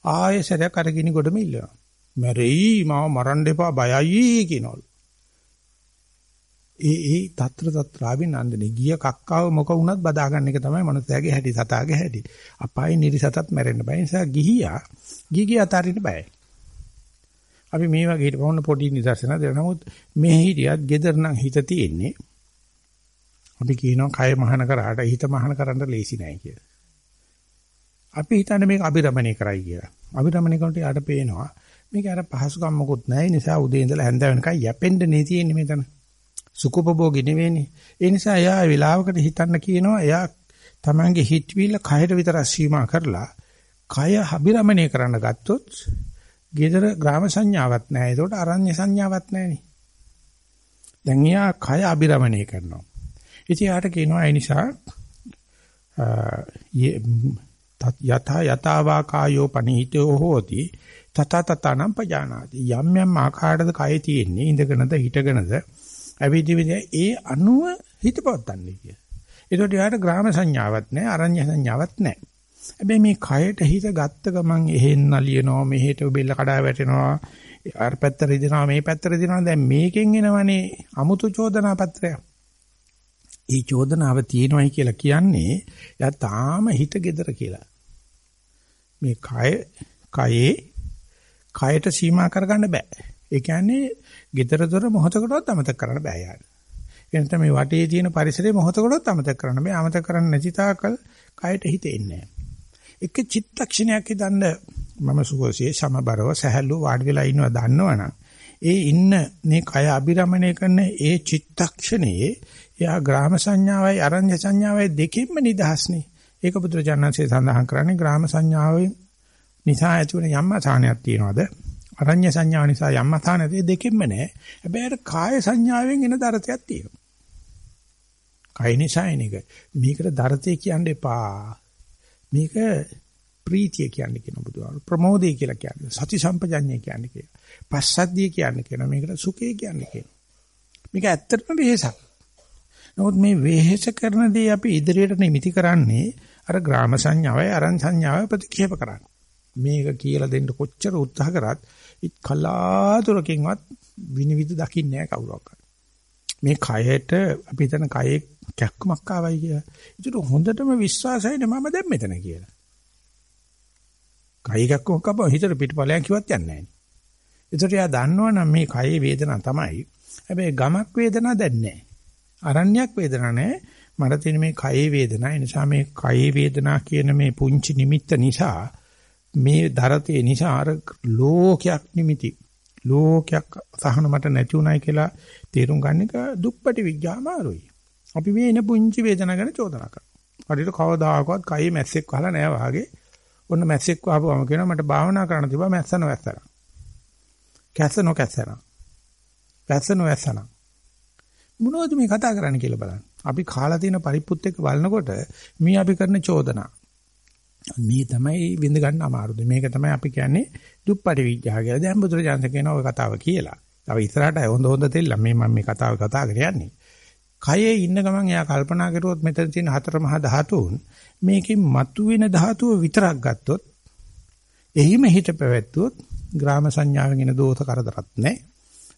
ආයෙසරයක් අරගෙන ගොඩම ඉල්ලනවා. මැරෙයි මාව මරන්න එපා බයයි කියනවලු. ඒ ඒ తත්‍ර తත්‍රාවින් නන්දනේ ගිය කක්කාව මොක වුණත් බදා ගන්න එක තමයි මනුස්සයාගේ හැටි සතාගේ හැටි. අපායි නිරිසතත් මැරෙන්න බය නිසා ගිහියා ගිගිය අතාරින්න බයයි. අපි මේ වගේ හිටපොන්න පොඩි නිදර්ශන දෙන්න නමුත් මේ හිටියත් gedar නම් හිත තියෙන්නේ අපි කියනවා කය මහාන කරාට හිත මහාන කරන්න ලේසි නෑ කියලා. අපි හිතන්නේ මේක අභිරමණය කරයි කියලා. අභිරමණය කරනට යාට පේනවා මේක අර පහසුකම් මොකුත් නැහැ. ඒ නිසා උදේ ඉඳලා හැන්ද වෙනකන් යැපෙන්න නේ තියෙන්නේ මෙතන. සුකුපභෝගී නෙවෙයිනේ. ඒ නිසා එයා වෙලාවකට හිතන්න කියනවා එයා තමන්ගේ හිතවිල්ල කයට විතර සීමා කරලා කය අභිරමණය කරන්න ගත්තොත් ගෙදර ග්‍රාම සංඥාවක් නැහැ. ඒකට අරඤ්‍ය සංඥාවක් නැහෙනි. දැන් එයා කය අබිරමණය කරනවා. ඉතින් යාට කියනවා ඒ නිසා යත යතාවා කායෝ පනිහිතෝ හෝති තත තතනම් පජානාති යම් යම් ආකාරයකද කය තියෙන්නේ ඉඳගෙනද හිටගෙනද ඇවිදිවිද ඒ අනුව හිතපවත්තන්නේ කිය. ඒකට යාට ග්‍රාම සංඥාවක් නැහැ අරඤ්‍ය සංඥාවක් නැහැ. හැබැයි මේ කයට හිත ගත්ත ගමන් එහෙන් නලියනවා මෙහෙට බෙල්ල කඩා වැටෙනවා අර පැත්ත රිදෙනවා මේ පැත්ත රිදෙනවා දැන් මේකෙන් එනවනේ අමුතු චෝදනා පත්‍රයක් ඒ චෝදනාව තියෙනවයි කියලා කියන්නේ එයා තාම හිත gedara කියලා. මේ කය කයේ කයට සීමා කරගන්න බෑ. ඒ කියන්නේ gedara දොර මොහොතකටවත් අමතක කරන්න බෑ යාට. එනත මේ වටේ තියෙන පරිසරයේ මොහොතකටවත් අමතක කරන්න බෑ. අමතක කරන්න නැති තාකල් කයට හිත එන්නේ එක චිත්තක්ෂණයක් හිතන්න මම සුඛෝසියේ සමබරව සහැල්ලු වාඩි වෙලා ඉන්නවා දන්නවනම් ඒ ඉන්න මේ කය අබිරමණය කරන ඒ චිත්තක්ෂණයේ එයා ග්‍රාම සංඥාවයි අරඤ්‍ය සංඥාවයි දෙකෙන්ම නිදහස්නේ. ඒක බුදුරජාණන්සේ සඳහන් කරන්නේ ග්‍රාම සංඥාවෙන් නිසා ඇති වෙන යම් අසහනයක් තියනවාද? අරඤ්‍ය සංඥාව නිසා යම් අසහනයක් දෙකෙන්ම නෑ. හැබැයි අර කාය සංඥාවෙන් එන දරතයක් තියෙනවා. කය නිසා එන එක. මේකට දරතේ කියන්න එපා. මේක ප්‍රීතිය කියන්නේ කියන බුදුහාම ප්‍රමෝදය කියලා කියන්නේ. සති සම්පජඤ්ඤය කියන්නේ කියන. පස්සද්ධිය කියන්නේ කියන. මේකට සුඛය කියන්නේ කියන. මේක ඇත්තටම වෙහසක්. නමුත් මේ වෙහෙස කරන දේ අපි ඉදිරියට නිමිති කරන්නේ අර ග්‍රාම සංඥාවයි අරන් සංඥාවයි ප්‍රතික්ෂේප කරන්නේ. මේක කියලා දෙන්න කොච්චර උත්සාහ කරත් කලාතුරකින්වත් විනිවිද දකින්නේ නැහැ කවුරක්වත්. මේ කයට අපි හිතන කයේ කැක්කමක් ආවයි කියලා. ඒකට හොඳටම විශ්වාසයිනේ මම දැන් මෙතන කියලා. කයි කැක්කමක් ආපුවා හිතට පිටපලයන් කිව්වත් යන්නේ නැහැ. ඒකට එයා දන්නවනම් මේ කයේ වේදනාව තමයි. හැබැයි ගමක් වේදනාවක් දැන් නැහැ. අරණ්‍යයක් වේදනා නැහැ. මට තියෙන මේ කයේ වේදනා. ඒ නිසා මේ කයේ වේදනා කියන මේ පුංචි නිමිත්ත නිසා මේ දරතේ නිසා අර ලෝකයක් නිමිති ලෝකයක් සහන මට නැති උනායි කියලා තේරුම් ගන්න එක දුප්පටි විඥාමාරුයි. අපි මේ එන පුංචි වේදනා ගැන චෝදනා කරනවා. හරියට කවදාකවත් කයේ මැස්සෙක් වහලා නැහැ වාගේ. ඔන්න මැස්සෙක් වහපුවම කියනවා මට භාවනා කරන්න තිබ්බා මැස්ස නොවැස්සන. කැස්ස නොකැස්සන. වැස්ස නොවැස්සන. මොනවද මේ කතා කරන්නේ කියලා බලන්න. අපි කාලා තියෙන පරිප්පුත් එක්ක බලනකොට මේ අපි කරන චෝදනා. මේ තමයි විඳ ගන්න අමාරුද. මේක තමයි අපි කියන්නේ දුප්පටි විඥා කියලා. දැන් බුදුරජාණන් කියන ඔය කතාව කියලා. තව ඉස්සරහට හොඳ හොඳ තෙල්ල මේ මම මේ කතාව කතා කරගෙන යන්නේ. කයේ ඉන්න ගමන් එයා කල්පනා කරුවොත් මෙතන තියෙන හතර මහා ධාතුන් මේකෙන් මතුවෙන ධාතුව විතරක් ගත්තොත් එහිම හිත පැවැත්වුවොත් ග්‍රාම සංඥාවෙන් එන දෝෂ කරදරත් නැහැ.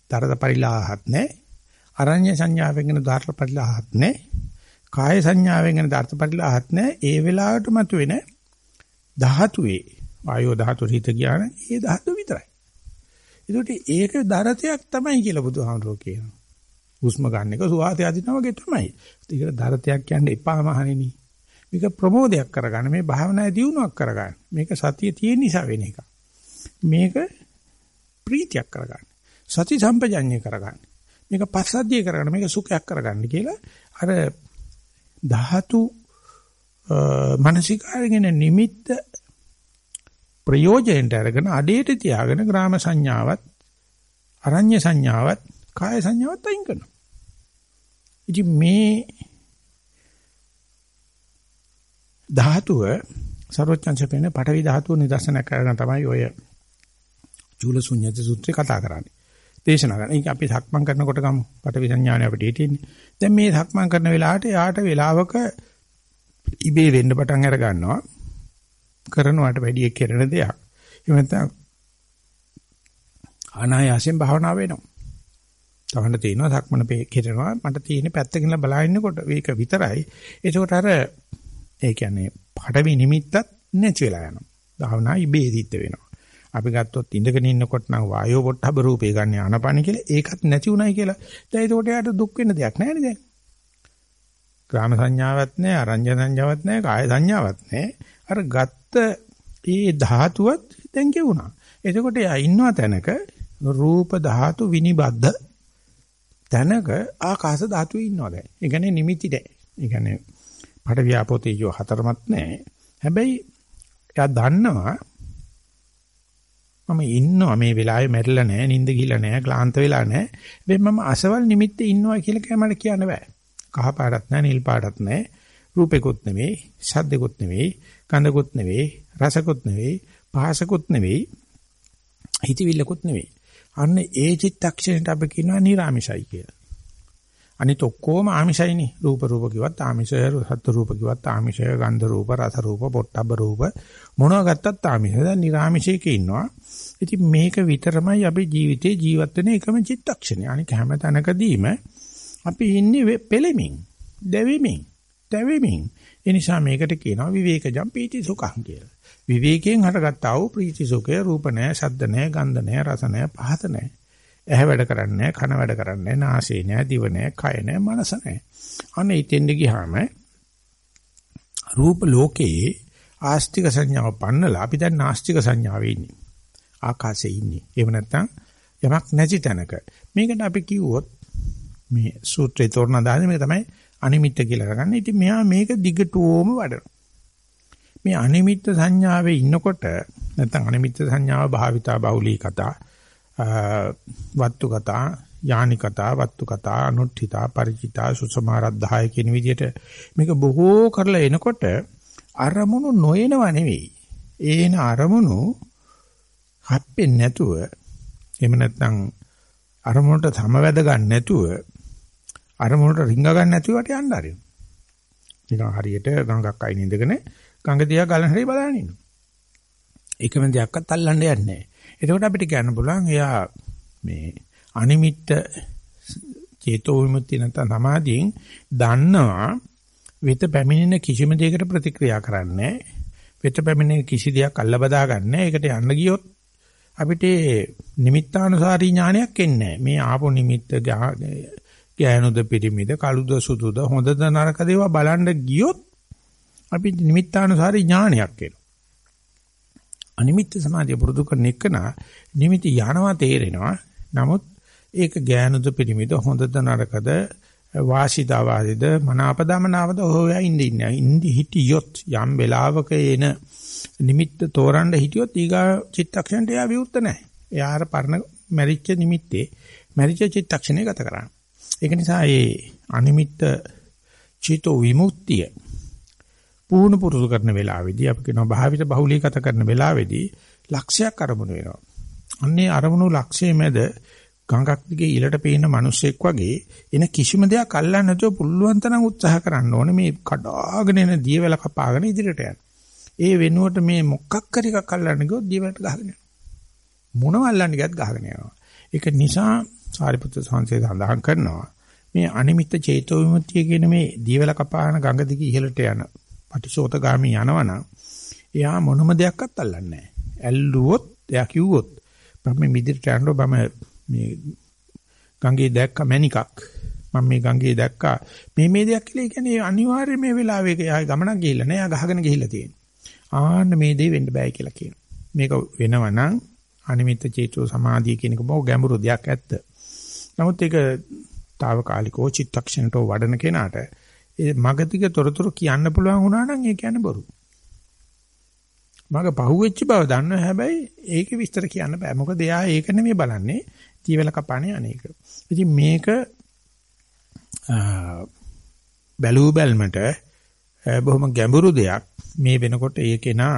තරද පරිලාහත් නැහැ. අරඤ්‍ය සංඥාවෙන් එන ධාර්ථ පරිලාහත් නැහැ. කාය සංඥාවෙන් එන ධාර්ථ පරිලාහත් නැහැ. ඒ වෙලාවට මතුවෙන ධාතුවේ වායෝ ධාතු හිත ගියාන ඒ ධාතු විතරයි. ඒකට ඒක දරතයක් තමයි කියලා බුදුහාමුදුරුවෝ කියනවා. හුස්ම ගන්න එක සුවාසය අදිනා වගේ තමයි. ඒකට දරතයක් කියන්න එපා මහණෙනි. මේක ප්‍රමෝදයක් කරගන්න මේ භාවනාවේ දියුණුවක් කරගන්න. මේක සතිය තියෙන නිසා වෙන එක. මේක ප්‍රීතියක් කරගන්න. සති සම්පජඤ්ඤය කරගන්න. මේක පස්සද්ධිය කරගන්න මේක සුඛයක් කරගන්න කියලා අර ධාතු මානසිකාරගෙන නිමිත්ත ප්‍රයෝජනෙට අරගෙන අඩේට තියාගෙන ග්‍රාම සංඥාවත් අරඤ්‍ය සංඥාවත් කාය සංඥාවත් අයින් කරනවා. ඉතින් මේ ධාතුව සර්වඥංශපේන පඨවි ධාතුව නිදර්ශන කරගෙන තමයි ඔය චූලසුඤ්ඤත සූත්‍රය කතා කරන්නේ. දේශනා කරන. ඒක අපි සක්මන් කරනකොට ගමු. පටවි සංඥානේ අපිට හිටින්නේ. දැන් මේ සක්මන් කරන වෙලාවට යාට වෙලාවක ඉබේ වෙන්න පටන් අර ගන්නවා. කරනවට වැඩි කෙරෙන දෙයක්. එහෙම නැත්නම් අනායාසයෙන් භාවනා වෙනවා. තවන්න තියෙනවා සක්මන කෙරෙනවා. මට තියෙන පැත්තකින් බලහින්නකොට මේක විතරයි. ඒකෝට අර ඒ කියන්නේ පටවි නිමිත්තත් නැති වෙලා යනවා. භාවනා ඉබේ සිද්ධ වෙනවා. අපි ගත්තොත් ඉඳගෙන ඉන්නකොට නම් වායෝ පොට්ටබ රූපේ ගන්න ආනපන කියලා ඒකත් නැති උනායි කියලා. දැන් ඒකට යාට දුක් වෙන්න දෙයක් නැහැ නේද? ග්‍රාම සංඥාවක් නැහැ, අරඤ්‍ය සංඥාවක් නැහැ, කාය සංඥාවක් නැහැ. අර ගත්ත ඒ ධාතුවත් දැන් ගෙවුණා. එතකොට යා ඉන්නවා තැනක රූප ධාතු විනිබද්ධ තැනක ආකාශ ධාතුවේ ඉන්නවා දැන්. ඒ කියන්නේ නිමිති දැන්. ඒ කියන්නේ පඩ ව්‍යාපෝතේජෝ හතරමත් නැහැ. හැබැයි එයා දන්නවා මම ඉන්නවා මේ වෙලාවේ මැරිලා නැහැ, නිින්ද ගිහලා නැහැ, ක්ලාන්ත වෙලා නැහැ. හැබැයි මම අසවල් නිමිත්තේ ඉන්නවා කියලා කෑ මට කියන්න බෑ. කහ පාටත් නැහැ, නිල් පාටත් නැහැ. රූපෙකුත් නෙවෙයි, ශබ්දෙකුත් නෙවෙයි, ගන්ධකුත් නෙවෙයි, රසකුත් නෙවෙයි, පහසකුත් නෙවෙයි, හිතවිල්ලකුත් නෙවෙයි. අන්න ඒ චිත්තක්ෂණයට අපි කියනවා නිර්ාමිෂයි කියලා. අනිත ඔක්කොම ආමිෂයිනේ. රූප රූප කිව්වත් ආමිෂය, සත්ත්ව රූප කිව්වත් ආමිෂය, ගන්ධ රූප, රස රූප, පොට්ටබ්බ රූප මොනවා ගත්තත් ආමිෂය. දැන් නිර්ආමිෂයක ඉන්නවා. ඉතින් මේක විතරමයි අපි ජීවිතේ ජීවත් වෙන එකම චිත්තක්ෂණය. අනික හැම තැනකදීම අපි ඉන්නේ පෙළෙමින්. දැවෙමින්, දැවෙමින්. ඒ නිසා මේකට කියනවා විවේකජම් පීති සුඛං කියලා. විවේකයෙන් හටගත්තා වූ ප්‍රීති සුඛය රූප නැහැ, ශබ්ද නැහැ, ගන්ධ නැහැ, රස නැහැ, පහත නැහැ. ඇහැ වැඩ කරන්නේ නැහැ, කන වැඩ කරන්නේ නැහැ, නාසය නැහැ, දිව නැහැ, කය නැහැ, මනස නැහැ. අනේ ඉතින්ද ගියාම රූප ලෝකයේ ආස්තික සංඥාව පන්නලා අපි දැන් නාස්තික සංඥාවේ ඉන්නේ. ආකාශයේ ඉන්නේ. එහෙම නැත්නම් යමක් නැති තැනක. මේකට අපි කිව්වොත් මේ සූත්‍රේ තෝරන දාන්නේ මේ තමයි අනිමිත්ත කියලා කරගන්නේ. ඉතින් මෙයා මේක දිගටම වඩනවා. මේ අනිමිත්ත සංඥාවේ ඉන්නකොට නැත්නම් අනිමිත්ත සංඥාව භාවිතා බහුලී කතා වත්තු කතා යානි කතා වත්තු කතා අනුත්ථිතා ಪರಿචිතා සුසමාරද්ධාය කියන විදිහට මේක බොහෝ කරලා එනකොට අරමුණු නොයනව නෙවෙයි. ඒන අරමුණු හප්පෙන්නේ නැතුව එහෙම නැත්නම් අරමුණට සමවැද ගන්න නැතුව අරමුණට රිංග ගන්න නැතුව වට යන්න ආරියු. නිකන් හරියට ගඟක් අයින ඉඳගෙන ගඟ දිහා ගලන හැටි බලන ඉන්නවා. එකම දෙයක්වත් අල්ලන්න යන්නේ නැහැ. එතකොට අපිට කියන්න පුළුවන් එයා මේ අනිමිත්ත චේතෝ විමුක්තිය නැත්නම් සමාධියෙන් දන්නවා වෙත පැමිණෙන කිසිම දෙයකට ප්‍රතික්‍රියා කරන්නේ වෙත පැමිණෙන කිසි දෙයක් අල්ල බදා ගන්න. ඒකට යන්න ගියොත් අපිට නිමිත්තානුසාරී ඥානයක් එන්නේ මේ ආපෝ නිමිත්ත ගෑනුද පිරිමිද කළුද සුදුද හොඳද නරක දේවා බලන්න ගියොත් අපි නිමිත්තානුසාරී ඥානයක් එනවා. අනිමිත්ත සමාධිය පුරුදු කරන එකන නිමිති යනවා තේරෙනවා. නමුත් ඒක ගෑනුද පිරිමිද හොඳද නරකද වාසිදාවාදද මනාපදමනාවද හොයා ඉඳින්න ඉඳි හිටියොත් යම් වෙලාවක එන නිමිත්ත තෝරන්න හිටියොත් ඊගා චිත්තක්ෂණයට එයා විවුර්ත නැහැ. එයා අර පරණ මැරිච්ච නිමිත්තේ මැරිච්ච චිත්තක්ෂණය ගත කරන්නේ. ඒක නිසා මේ අනිමිත්ත චිතෝ විමුක්තිය පුහුණු පුරුදු කරන වෙලාවේදී අපි කියනවා භාවිත බහුලීගත කරන වෙලාවේදී ලක්ෂයක් අරමුණු වෙනවා. අන්නේ අරමුණු ලක්ෂයේ මැද ගඟක් දිගේ ඉලට පේන මිනිස්සෙක් වගේ එන කිසිම දෙයක් අල්ලන්න නැතුව පුළුවන් තරම් උත්සාහ කරන්න ඕනේ මේ කඩාගෙන එන දියවැල කපාගෙන ඉදිරියට යන්න. ඒ වෙනුවට මේ මොකක් හරි එකක් අල්ලන්න ගියොත් දියවැලට ගහගෙන යනවා. මොනව අල්ලන්න ගියත් ගහගෙන යනවා. ඒක නිසා සාරිපුත්‍ර සංසේ සඳහන් කරනවා මේ අනිමිත්ත චේතෝ විමුක්තිය කියන මේ දියවැල කපාන ගඟ දිගේ ඉහළට යන පටිසෝතගාමී යනවනම් එයා මොනම දෙයක්වත් අල්ලන්නේ නැහැ. ඇල්ලුවොත් එයා කිව්වොත් මම මිදිරට යනවා මම මේ ගංගේ දැක්ක මැණිකක් මම මේ ගංගේ දැක්කා. මේ මේ දෙයක් කියලා කියන්නේ අනිවාර්යයෙන් මේ වෙලාවේ යා ගමනක් ගිහිල්ලා නෑ යා ගහගෙන ගිහිල්ලා තියෙනවා ආන්න මේ දේ වෙන්න බෑ කියලා කියනවා. මේක වෙනවනම් අනිමිත්ත චේතෝ සමාධිය කියන එක බොහොම ගැඹුරු දෙයක් ඇත්ත. නමුත් ඒක తాවකාලිකව චිත්තක්ෂණට වඩන කෙනාට ඒ මගතික තොරතුරු කියන්න පුළුවන් වුණා නම් ඒ කියන්නේ බොරු මග පහුවෙච්ච බව දන්නවා හැබැයි ඒකේ විස්තර කියන්න බෑ මොකද එයා ඒක නෙමෙයි බලන්නේ ජීවල කපානේ අනේක. ඉතින් මේක බැලූ බැල්මට බොහොම ගැඹුරු දෙයක්. මේ වෙනකොට ඒකේ නා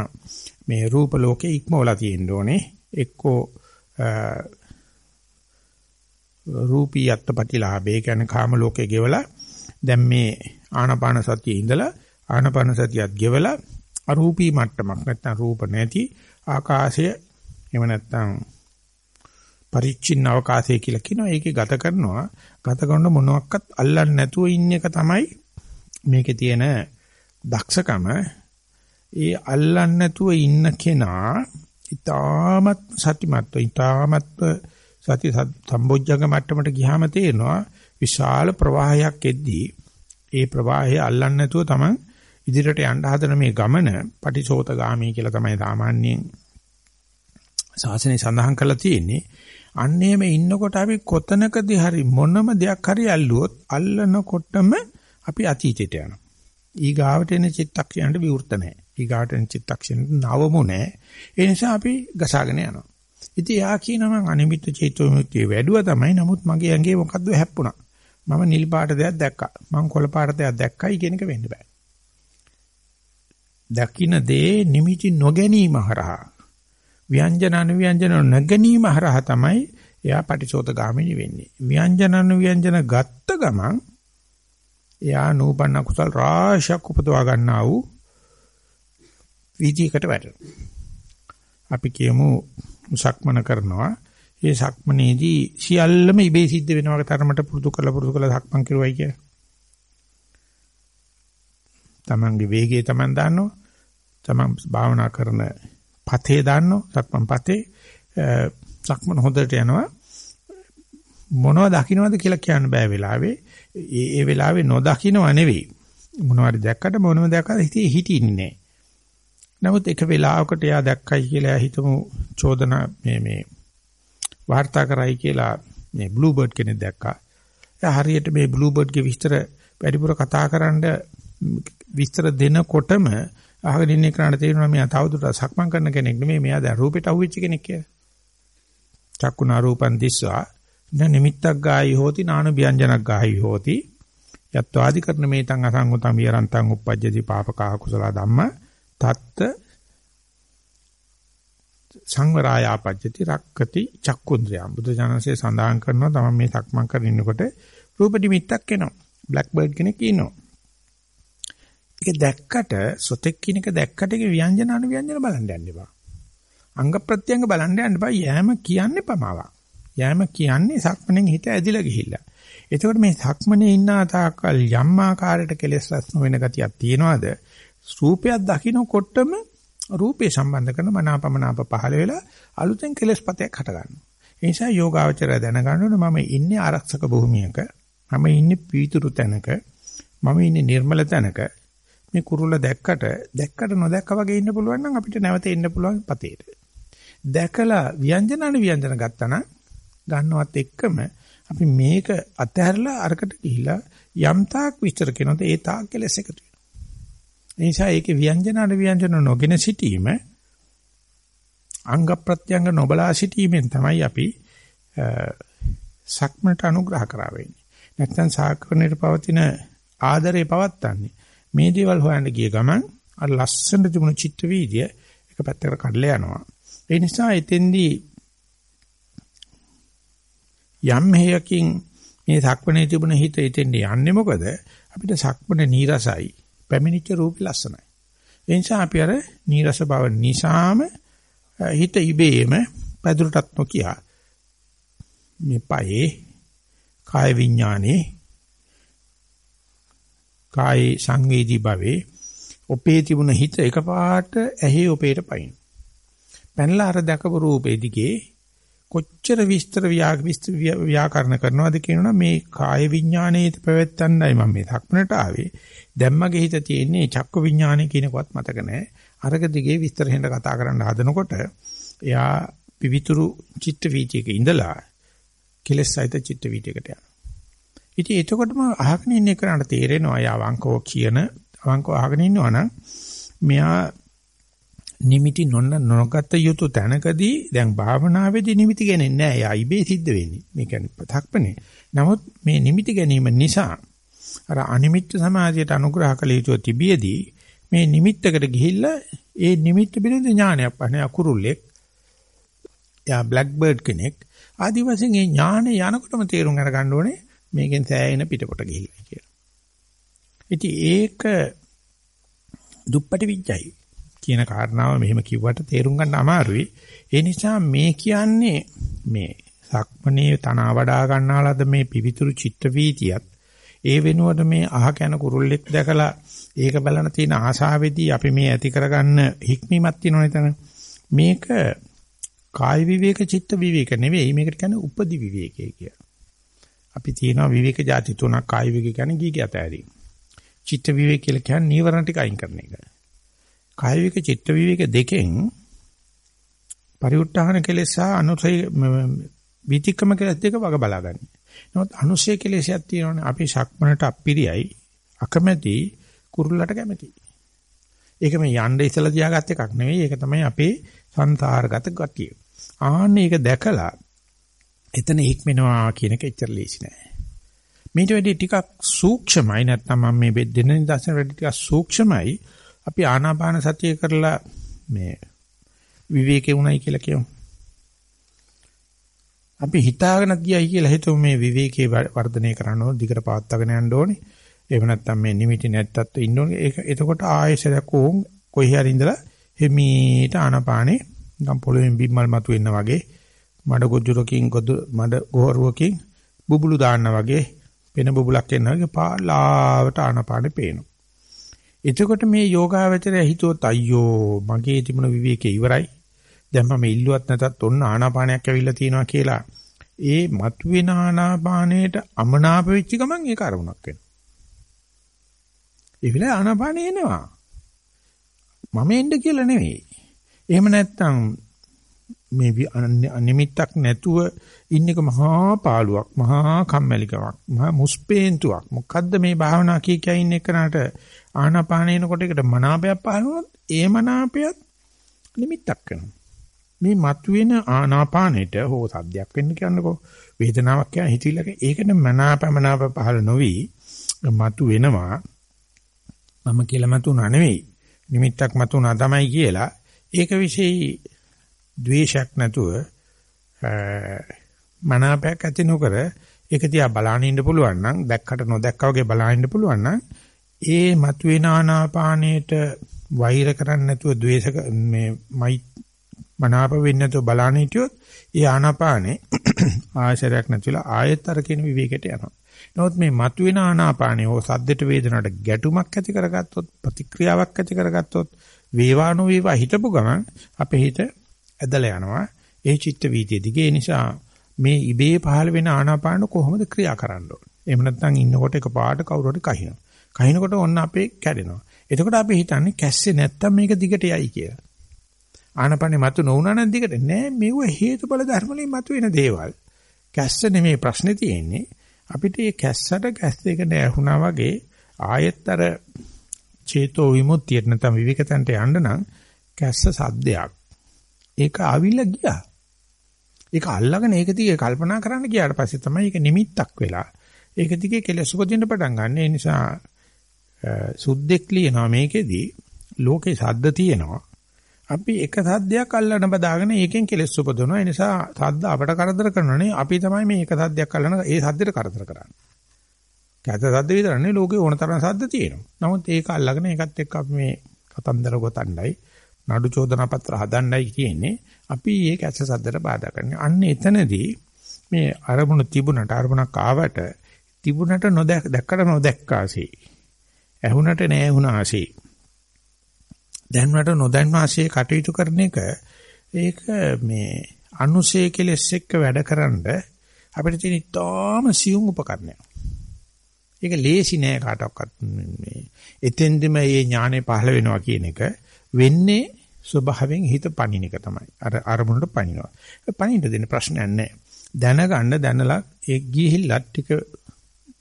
මේ රූප ලෝකේ ඉක්මවලා තියෙන්න ඕනේ. එක්කෝ රූපී අත්පටිලාභේ කියන්නේ කාම ලෝකේ ගෙවලා දැන් මේ ආනාපාන සතියේ ඉඳලා ආනාපාන සතියත් ගෙවලා අරූපී මට්ටමක් නැත්නම් රූප නැති ආකාශය එහෙම නැත්නම් පරිච්ඡින්න අවකාශය කියලා කියනවා. ඒකේ ගත කරනවා. ගත කරන මොනවත් අල්ලන්නේ නැතුව ඉන්න එක තමයි මේකේ තියෙන දක්ෂකම. ඒ අල්ලන්නේ නැතුව ඉන්න කෙනා ඊටාමත් සතිමත්ව ඊටාමත් සති සම්බොජ්ජංග මට්ටමට ගියාම තේරෙනවා විශාල ප්‍රවාහයක් එද්දී ඒ ප්‍රවාහය අල්ලන්නේ නැතුව තමයි ඉදිරියට යන්න හදන මේ ගමන පටිසෝතගාමී කියලා තමයි සාමාන්‍යයෙන් ශාසනය සඳහන් කරලා තියෙන්නේ. අන්නේම ඉන්නකොට අපි කොතනකදී හරි මොනම දෙයක් හරි ඇල්ලුවොත් අල්ලනකොටම අපි අතීතයට යනවා. ඊගාවට එන චිත්තක්ෂණයට විවෘත නැහැ. ඊගාවට එන චිත්තක්ෂණයට නවමු නැහැ. ඒ නිසා අපි ගසාගෙන යනවා. ඉතින් යා කියනවා මං අනිමිත්ත චේතෝ විමුක්තිය වැඩුවා තමයි. නමුත් මගේ ඇඟේ මොකද්ද හැප්පුණා. මම නිල් පාට දෙයක් දැක්කා. මං කොළ පාට දෙයක් දැක්කයි කියන එක වෙන්න බෑ. දකින්න දේ නිමිති නොගැනීම හරහා ව්‍යංජන අනුව්‍යංජන නැගණීම හරහා තමයි එයා පටිසෝත ගාමිනී වෙන්නේ. ව්‍යංජන අනුව්‍යංජන ගත්ත ගමන් එයා නූපන්න කුසල් රාශියක් උපදවා ගන්නා වූ විදියකට වැටෙනවා. අපි කියමු සක්මන කරනවා. ඒ සක්මනේදී සියල්ලම ඉබේ සිද්ධ වෙනවා තරමට පුරුදු කරලා පුරුදු කරලා සක්මන් කරුවයි කියලා. තමන්ගේ වේගය තමන් දන්නවා. තමන් භාවනා කරන පතේ දන්නවා. සක්මන් පතේ සක්මන් හොඳට යනවා. මොනවද දකින්නවද කියලා කියන්න බෑ වෙලාවේ. ඒ ඒ වෙලාවේ නොදකින්නව නෙවෙයි. මොනවද දැක්කට මොනවද දැක්කද හිතේ හිටින්නේ නැහැ. නමුත් එක වෙලාවකට එයා දැක්කයි කියලා හිතමු චෝදනා මේ මේ වාර්තා කරයි කියලා මේ බ්ලූ බර්ඩ් කෙනෙක් දැක්කා. එයා හරියට මේ බ්ලූ බර්ඩ්ගේ විස්තර වැඩිපුර කතා කරන්න විස්තර දෙනකොටම අහගෙන ඉන්න කෙනාට තේරෙනවා මෙයා තවදුරටත් සක්මන් කරන කෙනෙක් නෙමෙයි මෙයා දැන් රූපෙට අහුවෙච්ච කෙනෙක් කියලා. චක්කුණා රූපං දිස්වා න නිමිත්තක් ගායි හෝති නාන ව්‍යංජනක් ගායි හෝති යත්වාදි කරන මේතං අසංගතං විරන්තං uppajjati පාපකා කුසල ධම්ම තත්ත සංවරායාපජ්ජති රක්කති චක්කුන්ද්‍රයම් බුදු ජානසේ සඳහන් කරනවා තමයි මේ සක්මන් කරගෙන ඉන්නකොට රූප නිමිත්තක් එනවා. බ්ලැක් බර්ඩ් කෙනෙක් ඉන්නවා. ඒක දැක්කට සොතෙක් කියන එක දැක්කට ඒක ව්‍යංජන අනු ව්‍යංජන බලන්න යන්න එපා. අංග ප්‍රත්‍යංග බලන්න යන්න එපා. යෑම කියන්නේ පමාවක් යෑම කියන්නේ සක්මණෙන් හිත ඇදිලා ගිහිල්ලා. එතකොට මේ සක්මනේ ඉන්න තාකල් යම් ආකාරයකට කෙලෙස් රැස් වෙන ගතියක් තියනවාද? රූපයක් දකින්නකොටම රූපේ සම්බන්ධ කරන මනාපමනාප පහළ වෙලා අලුතෙන් කෙලස් පතයක් හට ගන්නවා. ඒ නිසා යෝගාවචරය දැනගන්න ඕනේ මම ඉන්නේ ආරක්ෂක භූමියක. මම ඉන්නේ පීතුරු තැනක. මම ඉන්නේ නිර්මල තැනක. මේ කුරුල්ල දැක්කට දැක්කට නොදැක්ක වගේ ඉන්න පුළුවන් නම් අපිට නැවත එන්න පුළුවන් පතේට. දැකලා ව්‍යංජනන ව්‍යංජන ගත්තා නම් ගන්නවත් එක්කම අපි මේක අතහැරලා අරකට ගිහිලා යම් තාක් විස්තර කරනොත් ඒ තාක් කෙලස් එකතු ඒ නිසා ඒකේ ව්‍යංජන අඩ ව්‍යංජන නොගෙන සිටීම අංග ප්‍රත්‍යංග නොබලා සිටීමෙන් තමයි අපි සක්මට අනුග්‍රහ කරා වෙන්නේ. නැත්නම් සාකරණයට පවතින ආදරේ පවත්තන්නේ. මේ දේවල් හොයන්න ගිය ගමන් අර ලස්සන තිබුණු චිත්ත වීදිය එක පැත්තකට කඩලා යනවා. ඒ නිසා එතෙන්දී යම් හේයකින් මේ සක්මණේ තිබුණ හිත එතෙන්දී යන්නේ මොකද? අපිට සක්මණ නීරසයි. පැමිණිච්ච රූපي ලස්සනයි. ඒ නිසා අපි අර නීරස බව නිසාම හිත ඉබේම පැදුරටත් නොකිය මේ පයේ කාය විඥානේ කාය සංවේදී භවේ ඔපේ තිබුණ හිත එකපාරට ඇහි ඔපේට පයින්. පැනලා අර දැකපු රූපේ දිගේ කොච්චර විස්තර ව්‍යාකරණ කරනවද කියනවනම් මේ කාය විඥානයේ පැවැත්තන්නයි මම මේ ධක්මනට ආවේ දැම්මගේ හිත තියෙන්නේ චක්ක විඥානය කියනකවත් මතක නැහැ. අරක දිගේ විස්තර හෙන්න කතා කරන්න හදනකොට එයා පිවිතුරු චිත්ත වීතියක ඉඳලා කෙලස් සහිත චිත්ත වීතියකට යනවා. ඉතින් එතකොටම අහගෙන ඉන්න එකනට තේරෙනවා යා වංකෝ කියන වංකෝ අහගෙන ඉන්නවනම් මෙයා නිමිටි නොන නොගත යුතු තැනකදී දැන් භාවනාවේදී නිමිටි ගන්නේ නැහැ. යා ඉබේ සිද්ධ වෙන්නේ. මේ කියන්නේ තක්පනේ. නමුත් මේ නිමිටි ගැනීම නිසා අර අනිමිත්ත සමාධියට අනුග්‍රහ කළ යුතු තිබියදී මේ නිමිත්තකට ගිහිල්ලා ඒ නිමිත්ත පිළිබඳ ඥානයක් පහනේ අකුරුල්ලෙක් යා බ්ලැක් බර්ඩ් කෙනෙක් ආදි වශයෙන් ඒ ඥානෙ යනකොටම තේරුම් අරගන්න ඕනේ මේකෙන් සෑයෙන පිටපොට ගිහිල්ලා කියලා. ඉතින් ඒක දුප්පටි විඥයි කියන කාරණාව මෙහෙම කිව්වට තේරුම් ගන්න අමාරුයි. ඒ නිසා මේ කියන්නේ මේ සක්මණේ තනවා වඩා ගන්නාලද මේ පිවිතුරු චිත්ත වීතියත් ඒ වෙනුවට මේ අහ කන කුරුල්ලෙක් දැකලා ඒක බලන තියෙන ආශාවේදී අපි මේ ඇති කරගන්න හික්මීමක් තියෙනවනේ එතන. මේක කාය විවේක චිත්ත විවේක නෙවෙයි මේකට කියන්නේ උපදි විවේකය කියලා. අපි තියෙනවා විවේක જાති තුනක් කාය විවේක කියන්නේ ගීගේ අතහැරීම. චිත්ත විවේක කියලා කියන්නේ නීවරණ ටික අයින් කරන එක. කාය විවේක චිත්ත විවේක දෙකෙන් පරිඋත්ථාන කෙලෙස සහ අනුසය විතික්‍රම කෙලෙස් දෙක වග බලාගන්න. නමුත් අනුසය කෙලෙසක් තියෙනවනේ අපි ශක්මනට අප්පිරියයි අකමැති කුරුල්ලට කැමැති. ඒක මේ යන්න ඉස්සලා තියාගත් එකක් නෙවෙයි. ඒක තමයි අපේ සංසාරගත ගතිය. ආන්න ඒක දැකලා එතන හික්මෙනවා කියන එක එච්චර ලේසි නෑ. මේට වැඩි ටිකක් සූක්ෂමයි නැත්නම් මම මේ දෙන්න නිදර්ශන වැඩි ටිකක් සූක්ෂමයි. අපි ආනාපාන සතිය කරලා මේ විවේකේ උණයි කියලා කියමු. අපි හිතාගෙන ගියයි කියලා හිතුව මේ විවේකේ වර්ධනය කරන්න ඕන දිගට පවත්වාගෙන යන්න ඕනේ. එහෙම නැත්නම් මේ නිමිටි නැත්තත් ඉන්න ඕනේ. ඒක එතකොට ආයෙසරක් ඕන් කොහේ හරි ඉඳලා හිමීට ආනපානේ නිකන් පොළොවෙන් බිම්මල් මතුවෙන්න වගේ මඩ ගොජුරකින් ගොඩ මඩ ගොහරුවකින් බුබුලු දාන්න වගේ පෙන බුබුලක් එන්න වගේ පාලාවට ආනපානේ පේනවා. එතකොට මේ යෝගාවචරය හිතුවොත් අයියෝ මගේ තිබුණ විවේකේ ඉවරයි. දැන් මම ඉල්ලුවත් නැතත් ඔන්න ආනාපානයක් ඇවිල්ලා තියෙනවා කියලා. ඒ මතුවෙන ආනාපානයට අමනාප වෙච්ච ගමන් ඒක අරමුණක් වෙනවා. ඒ විලා ආනාපානෙ එනවා. මම එන්න කියලා නෙවෙයි. එහෙම නැත්නම් මේ නිමිත්තක් නැතුව ඉන්න එක මහා පාළුවක් මහා කම්මැලිකමක් මහා මුස්පේන්තුවක් මොකද්ද මේ භාවනා කිය කිය ඉන්න එකනට ආනාපානේනකොට එකට මනාපයක් පහළ වුණොත් ඒ මනාපයත් නිමිත්තක් වෙනවා. මේ මතුවෙන ආනාපානෙට හෝ සද්දයක් වෙන්න කියන්නකෝ වේදනාවක් කියන හිතිලක ඒකට මනාපමනාප පහළ නොවි මතු වෙනවා මම කියලා මතුණා නෙවෙයි. නිමිත්තක් මතුණා තමයි කියලා. ඒක વિશેයි ද්වේෂයක් නැතුව මනාපයක් ඇති නොකර ඒක දිහා බලාගෙන ඉන්න පුළුවන් නම් දැක්කට නොදැක්කා වගේ බලාගෙන ඉන්න පුළුවන් නම් ඒ මතුවෙන ආනාපානයේට වෛර කරන්නේ නැතුව ද්වේෂ මේ මයි මනාප වෙන්නේ නැතුව බලාගෙන හිටියොත් ඒ ආනාපානේ ආශරයක් නැතිලා ආයෙත් අර කියන විවේකයට යනවා. නමුත් මේ මතුවෙන ආනාපානේ හෝ සද්දට වේදනට ගැටුමක් ඇති කරගත්තොත් ප්‍රතික්‍රියාවක් ඇති කරගත්තොත් වේවානු වේවා හිතපු ගමන් අපේ හිත ඇදලා යනවා. ඒ චිත්ත වීතිය දිගේ නිසා මේ ඉබේ පහළ වෙන ආනාපාන කොහොමද ක්‍රියා කරන්න ඕන. එහෙම නැත්නම් ඉන්නකොට එකපාරට කවුරු හරි කහිනවා. කහිනකොට ඔන්න අපේ කැඩෙනවා. එතකොට අපි හිතන්නේ කැස්සේ නැත්තම් මේක දිගට යයි කියලා. ආනපනේ මතු නොවුනා නම් දිගට නෑ මේව හේතුඵල ධර්ම වලින් මතුවෙන දේවල්. කැස්ස නෙමේ ප්‍රශ්නේ තියෙන්නේ. අපිට මේ කැස්සට කැස්ස එක නෑහුණා වගේ ආයෙත් අර චේතෝ විමුක්තියට නැත්නම් විවිකතන්ට යන්න නම් කැස්ස සද්දයක්. ඒක ආවිල්ලා ගියා. ඒක අල්ලගෙන ඒක දිගේ කල්පනා කරන්න ගියාට පස්සේ තමයි ඒක නිමිත්තක් වෙලා. ඒක දිගේ කෙලස් උපදින්න පටන් ගන්න. ඒ නිසා සුද්දෙක් ලියනවා මේකෙදි ලෝකේ සද්ද තියෙනවා. අපි එක සද්දයක් අල්ලන බදාගෙන ඒකෙන් කෙලස් උපදවනවා. ඒ නිසා සද්ද අපට කරදර කරනනේ අපි තමයි මේ එක සද්දයක් අල්ලන ඒ සද්දෙට කරදර කරන්නේ. කැත සද්ද විතරනේ ලෝකේ ඕන තරම් සද්ද තියෙනවා. නමුත් ඒක අල්ලගෙන ඒකත් එක්ක අපි මේ කතන්දර ගොතණ්ඩයි නඩු චෝදනා පත්‍ර හදන්නයි කියන්නේ අපි ඒක ඇස සද්දට බාධා කරන්නේ. අන්න එතනදී මේ අරමුණ තිබුණට අරමුණක් ආවට තිබුණට නොදැක් දැක්කට නොදැක්කාසේ. ඇහුණට නෑ වුණාසේ. දැනුණට නොදැන්වාසේ කටයුතු කරන එක ඒක මේ අනුසේ කෙලස් එක්ක වැඩකරනද අපිට තියෙන ඉතාම සියුම් උපකරණයක්. ඒක ලේසි නෑ කාටවත් මේ එතෙන්දිම මේ ඥානෙ පහළ වෙනවා කියන එක වෙන්නේ ස්වභාවයෙන් හිත පණින එක තමයි. අර අරමුණට පණිනවා. පණින්න දෙන ප්‍රශ්නයක් නැහැ. දැනගන්න දැනලා ඒ ගිහිල්ලත් ටික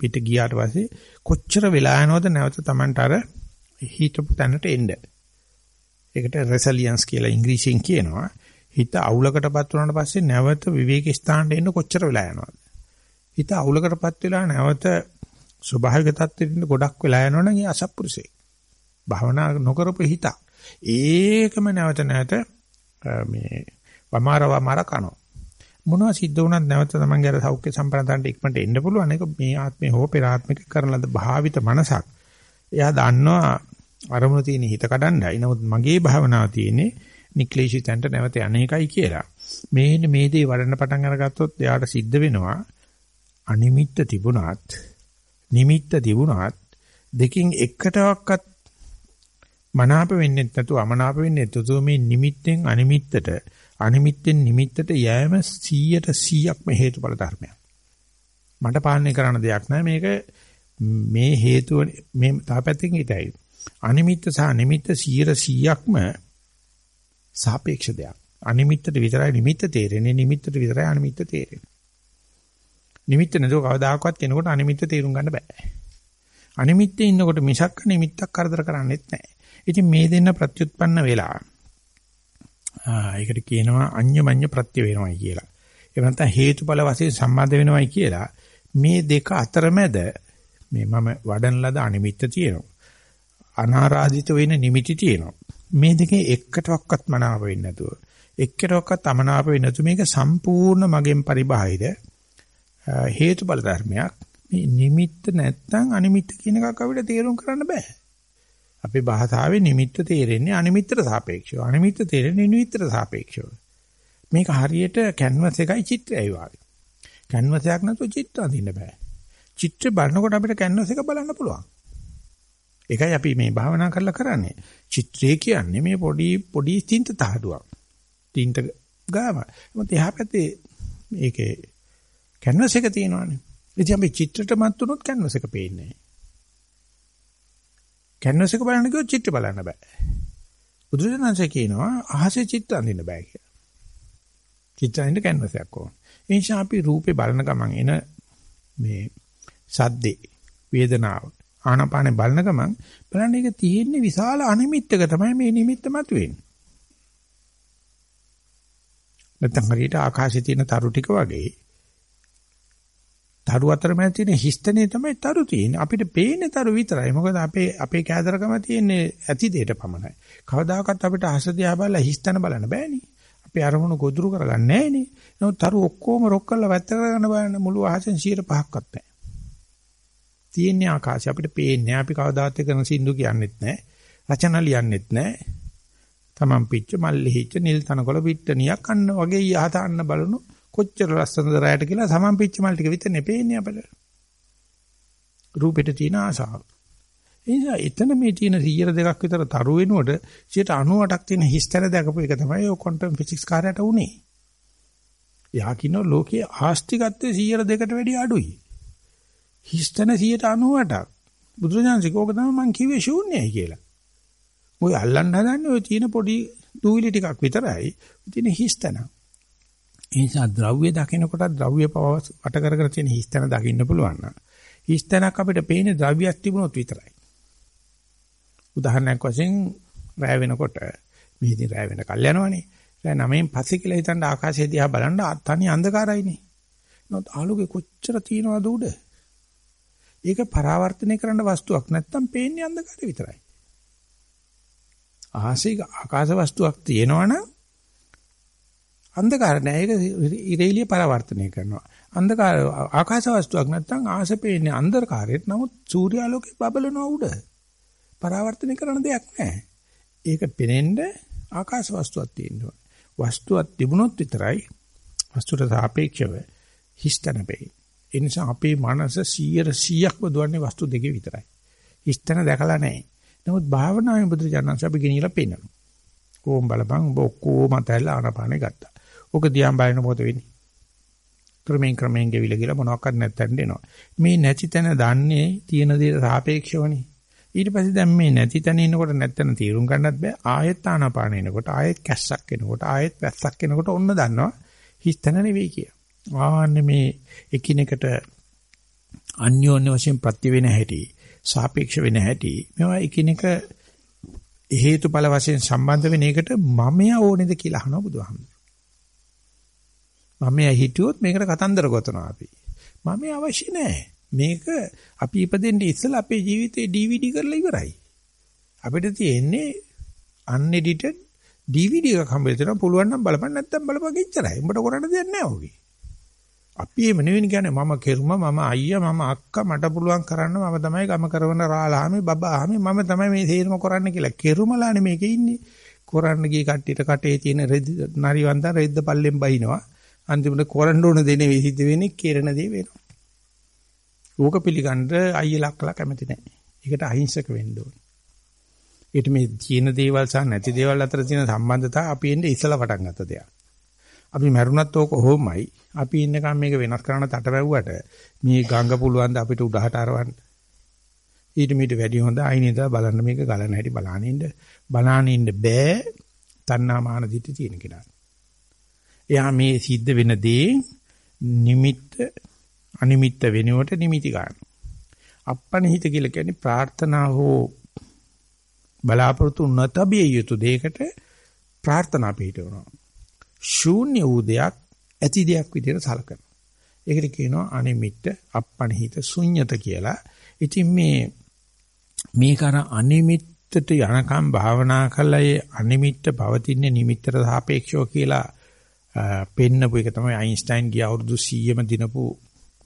පිට ගියාට පස්සේ කොච්චර වෙලා යනවද නැවත Tamanට අර හිතපු තැනට එන්න. ඒකට රෙසිලියන්ස් කියලා ඉංග්‍රීසියෙන් කියනවා. හිත අවුලකටපත් වුණාට පස්සේ නැවත විවේක ස්ථානට එන්න කොච්චර වෙලා යනවද? හිත අවුලකටපත් වෙලා නැවත ස්වභාවික තත්ත්වෙට ගොඩක් වෙලා යනවනම් ඒ අසත්පුරුෂේ. භවනා නොකරපු හිතක්. ඒකම නැවත නැවත මේ වමාර වමාර කනවා. මොනවා සිද්ධ වුණත් නැවත තමන්ගේ අර සෞඛ්‍ය සම්පන්නතාවට ඉක්මනට එන්න පුළුවන් එක මේ ආත්මේ හෝ පෙර ආත්මික කරන ලද භාවිත මනසක්. එයා දන්නවා අරමුණ තියෙන හිත කඩන්නයි. නමුත් මගේ භාවනාව තියෙන්නේ නික්ලේශී තැන්ට නැවත යන්නේකයි කියලා. මේ මේ දේ වඩන්න පටන් අරගත්තොත් එයාට සිද්ධ වෙනවා අනිමිත්ත තිබුණත් නිමිත්ත තිබුණත් දෙකින් එකටවත් මනාප වෙන්නේ නැතුව අමනාප වෙන්නේ නැතුව මේ නිමිත්තෙන් අනිමිත්තට අනිමිත්තෙන් නිමිත්තට යෑම 100ට 100ක්ම හේතුඵල ධර්මයක්. මට පාලනය කරන්න දෙයක් නැහැ මේක මේ හේතුව මේ තාපැත්තකින් හිතයි. අනිමිත්ත සහ නිමිත්ත 100%ක්ම සාපේක්ෂ දෙයක්. අනිමිත්තට විතරයි නිමිත්ත තේරෙන්නේ නිමිත්තට විතරයි අනිමිත්ත තේරෙන්නේ. නිමිත්ත නැතුව කවදාකවත් කෙනෙකුට අනිමිත්ත තේරුම් ගන්න බෑ. අනිමිත්තේ ඉන්නකොට මිසක් නිමිත්තක් කරදර කරන්නේත් නැහැ. ඉතින් මේ දෙන්න ප්‍රත්‍යুৎපන්න වෙලා ඒකට කියනවා අඤ්ඤමඤ්ඤ ප්‍රත්‍ය වෙනවයි කියලා. ඒ නැත්නම් හේතුඵල වශයෙන් සම්බන්ධ වෙනවයි කියලා මේ දෙක අතරමැද මේ මම වඩන ලද අනිමිත්ත තියෙනවා. අනාරාධිත වෙන නිමිති තියෙනවා. මේ දෙකේ එකටවත් මනාප වෙන්නේ නැතුව එක්කටවත් අමනාප වෙන්නේ නැතු මේක සම්පූර්ණ මගෙන් පරිබාහිර හේතුඵල ධර්මයක්. මේ නිමිත්ත නැත්තම් අනිමිත්ත කියන එකක් අපිට තේරුම් කරන්න බෑ. අපේ භාෂාවේ නිමිත්ත තේරෙන්නේ අනිමිත්තට සාපේක්ෂව. අනිමිත්ත තේරෙන්නේ නිමිත්තට සාපේක්ෂව. මේක හරියට කැන්වස් එකයි චිත්‍රයයි වගේ. කැන්වස් එකක් නැතුව චිත්‍ර අඳින්න බෑ. චිත්‍ර බලනකොට අපිට කැන්වස් එක බලන්න පුළුවන්. ඒකයි අපි මේ භාවනා කරලා කරන්නේ. චිත්‍රය කියන්නේ මේ පොඩි පොඩි තින්ත තහඩුවක්. තින්ත ගාම. මොකද එහා පැත්තේ මේකේ කැන්වස් එක තියෙනවානේ. ඉතින් අපි චිත්‍රයට මත් වුණොත් කැන්වස් එක පේන්නේ නැහැ. කැන්වස් එක බලන්න කිව්වොත් චිත්‍ර බලන්න බෑ. බුදුරජාණන්සේ කියනවා අහසේ චිත්‍ර අඳින්න බෑ කියලා. චිත්‍ර අඳින්න කැන්වස් එකක් ඕන. ඒ නිසා අපි රූපේ බලන ගමන් එන මේ සද්දේ වේදනාව ආනාපානේ බලන ගමන් බලන්න ඒක තියෙන්නේ විශාල අනිමිත්තක තමයි මේ නිමිත්ත මතුවෙන්නේ. නැත්නම් හරියට ආකාශයේ තියෙන තරු ටික වගේ තරු අතරමැද තියෙන හිස්තනේ තමයි තරු තියෙන්නේ. අපිට පේන්නේ තරු විතරයි. මොකද අපේ අපේ කෑදරකම තියෙන්නේ ඇති දෙයට පමණයි. කවදාකවත් අපිට හස දිහා බලලා හිස්තන බලන්න බෑනේ. අපේ අරමුණු ගොදුරු කරගන්නේ නෑනේ. නමුත් තරු ඔක්කොම රොක් කරලා වැත්ත කරගන්න බලන්න මුළු අහසෙන් 105ක්වත් නැහැ. තියෙන්නේ ආකාශය අපිට පේන්නේ අපි කවදාත් කරන සින්දු කියන්නෙත් නැහැ. රචන ලියන්නෙත් නැහැ. තමන් පිච්ච මල්ලි හිච්ච නිල් තනකොළ පිට්ටනියක් අන්න වගේ යහත අන්න බලනු කොච්චර ලස්සනද රැයට කියලා සමන් පිච්ච මල් ටික විතරනේ පේන්නේ අපිට. රූපෙට තියෙන ආසාව. ඒ නිසා එතන මේ තියෙන 100 දෙකක් විතර තරු වෙනකොට 98ක් තියෙන හිස්තර දැකපු එක තමයි ඔය ක්වොන්ටම් ෆිසික්ස් කාර්යයට උනේ. යා කිනෝ ලෝකයේ ආස්තිකත්වයේ 100 දෙකට වැඩිය අඩුයි. හිස්තන 98ක්. බුදුරජාණන්සේ කෝක තමයි මං කිව්වේ ශූන්‍යයි කියලා. ඔය අල්ලන්න හදන්නේ ඔය තියෙන පොඩි දූවිලි ටිකක් විතරයි. තියෙන හිස්තන. ඒ නිසා ද්‍රව්‍ය දකිනකොට ද්‍රව්‍ය පව වට කරගෙන තියෙන හිස්තන දකින්න පුළුවන් නම් හිස්තනක් අපිට පේන්නේ ද්‍රව්‍යයක් තිබුණොත් විතරයි. උදාහරණයක් වශයෙන් රැය වෙනකොට මෙහිදී රැය වෙන කල් යනවනේ. රැය 9න් පස්සේ කියලා හිතන්න ආකාශය දිහා බලන්න තනි අන්ධකාරයිනේ. නමුත් ආලෝකේ කොච්චර තියනවද උඩ? ඒක පරාවර්තනය කරන්න වස්තුවක් නැත්තම් පේන්නේ අන්ධකාරය විතරයි. ආහසේ ආකාශ වස්තුවක් තියෙනවනම් අන්ධකාර නෑ ඒක ඉරේලිය පරාවර්තනය කරනවා. අන්ධකාර ආකාශ වස්තුවක් නැත්තම් ආහස පේන්නේ අන්ධකාරයට නමුත් සූර්යාලෝකේ බබලනවා උඩ. පරාවර්තනය කරන දෙයක් නෑ. ඒක පෙනෙන්න ආකාශ වස්තුවක් තියෙනවා. වස්තුවක් තිබුණොත් විතරයි වස්තුවට සාපේක්ෂව හිස්තන වෙයි. ඒ නිසා අපේ මනස 100%ක්ම දුවන්නේ වස්තු දෙකේ විතරයි. හිස්තන දැකලා නැහැ. නමුත් භාවනාවේ බුදුජානක අපි ගෙනියලා පෙන්නනවා. කොහොම බලපන් ඔබ ඔක්කොම තැල්ලා ආනපානේ ගත්තා. ඔක දිහා බලන මොකද වෙන්නේ? ක්‍රමෙන් ක්‍රමෙන් ගෙවිලා ගිහලා මොනවක්වත් නැත්තන් දෙනවා. මේ නැති තැන දන්නේ තියෙන දේට සාපේක්ෂවනේ. ඊට පස්සේ දැන් මේ නැති තැන ඉන්නකොට නැත්තන තීරුම් ගන්නත් බෑ. ආයෙත් ආනපාන එනකොට ආයෙත් කැස්සක් එනකොට ආයෙත් වැස්සක් එනකොට ඔන්න දන්නවා හිස් තැන නෙවෙයි කියලා. ආන්නේ මේ එකිනෙකට අන්‍යෝන්‍ය වශයෙන් ප්‍රති වෙන හැටි සාපේක්ෂ වෙන හැටි මේවා එකිනෙක හේතුඵල වශයෙන් සම්බන්ධ වෙන එකට මමයා ඕනේද කියලා අහනවා බුදුහාමුදුරුවෝ. මමයා හිටියොත් මේකට කතන්දර ගොතනවා අපි. මමයා අවශ්‍ය නැහැ. මේක අපි ඉපදෙන්න ඉස්සෙල්ලා අපේ ජීවිතේ DVD කරලා ඉවරයි. අපිට තියෙන්නේ unedited DVD එකක් හම්බෙලා තියෙනවා පුළුවන් නම් බලපන් නැත්නම් බලපන් එච්චරයි. උඹට කරන්න දෙයක් නැහැ ඔගේ. අපි එහෙම නෙවෙයි කියන්නේ මම කෙරුම මම අයියා මම අක්කා මට පුළුවන් කරන්න මම තමයි ගම කරවන රාලාමේ බබාමේ මම තමයි මේ තේරම කරන්න කියලා කෙරුමලානේ මේකේ ඉන්නේ කරන්න ගිය කට්ටියට කටේ තියෙන නරිවන්දා රෙද්ද පල්ලෙන් බහිනවා අන්තිමට කරන්න ඕන දේ නෙවෙයි සිද්ධ වෙන්නේ කෙරෙන දේ වෙනවා. ඕක පිළිගන්න අයියලක්ලා කැමති නැහැ. ඒකට අහිංසක වෙන්න ඕනේ. ඊට මේ තියෙන දේවල් සහ නැති දේවල් අතර තියෙන සම්බන්ධතාවය අපි එන්නේ ඉස්සලා පටන් ගත්ත දෙයක්. අපි මැරුණත් ඕක කොහොමයි අපි ඉන්නකම් මේක වෙනස් කරන්න තටවැව්වට මේ ගංග පුළුවන් ද අපිට උඩහට අරවන්න. ඊට මීට වැඩි හොඳ අයිනින්ද බලන්න මේක ගලන හැටි බලාන ඉන්න. බලාන ඉන්න බෑ. තණ්හා මාන දිටි තියෙන කෙනා. එයා මේ සිද්ධ වෙන දේ නිමිත්ත අනිමිත්ත වෙනුවට නිමිති ගන්න. අප්පනිහිත කියලා කියන්නේ ප්‍රාර්ථනා හෝ බලාපොරොත්තු නොතබිය යුතු දෙයකට ප්‍රාර්ථනා පිටවනවා. ශූන්‍ය වූ දෙයක් ඇති දෙයක් විදිහට සලකනවා. ඒකට කියනවා අනිමිත්ත අප්පනිහිත ශුන්්‍යත කියලා. ඉතින් මේ මේක අර අනිමිත්තට යනකම් භාවනා කළා ඒ අනිමිත්ත පවතින නිමිත්තට සාපේක්ෂව කියලා පෙන්නපු එක තමයි අයින්ස්ටයින් ගිය අවුරුදු 100ම දිනපු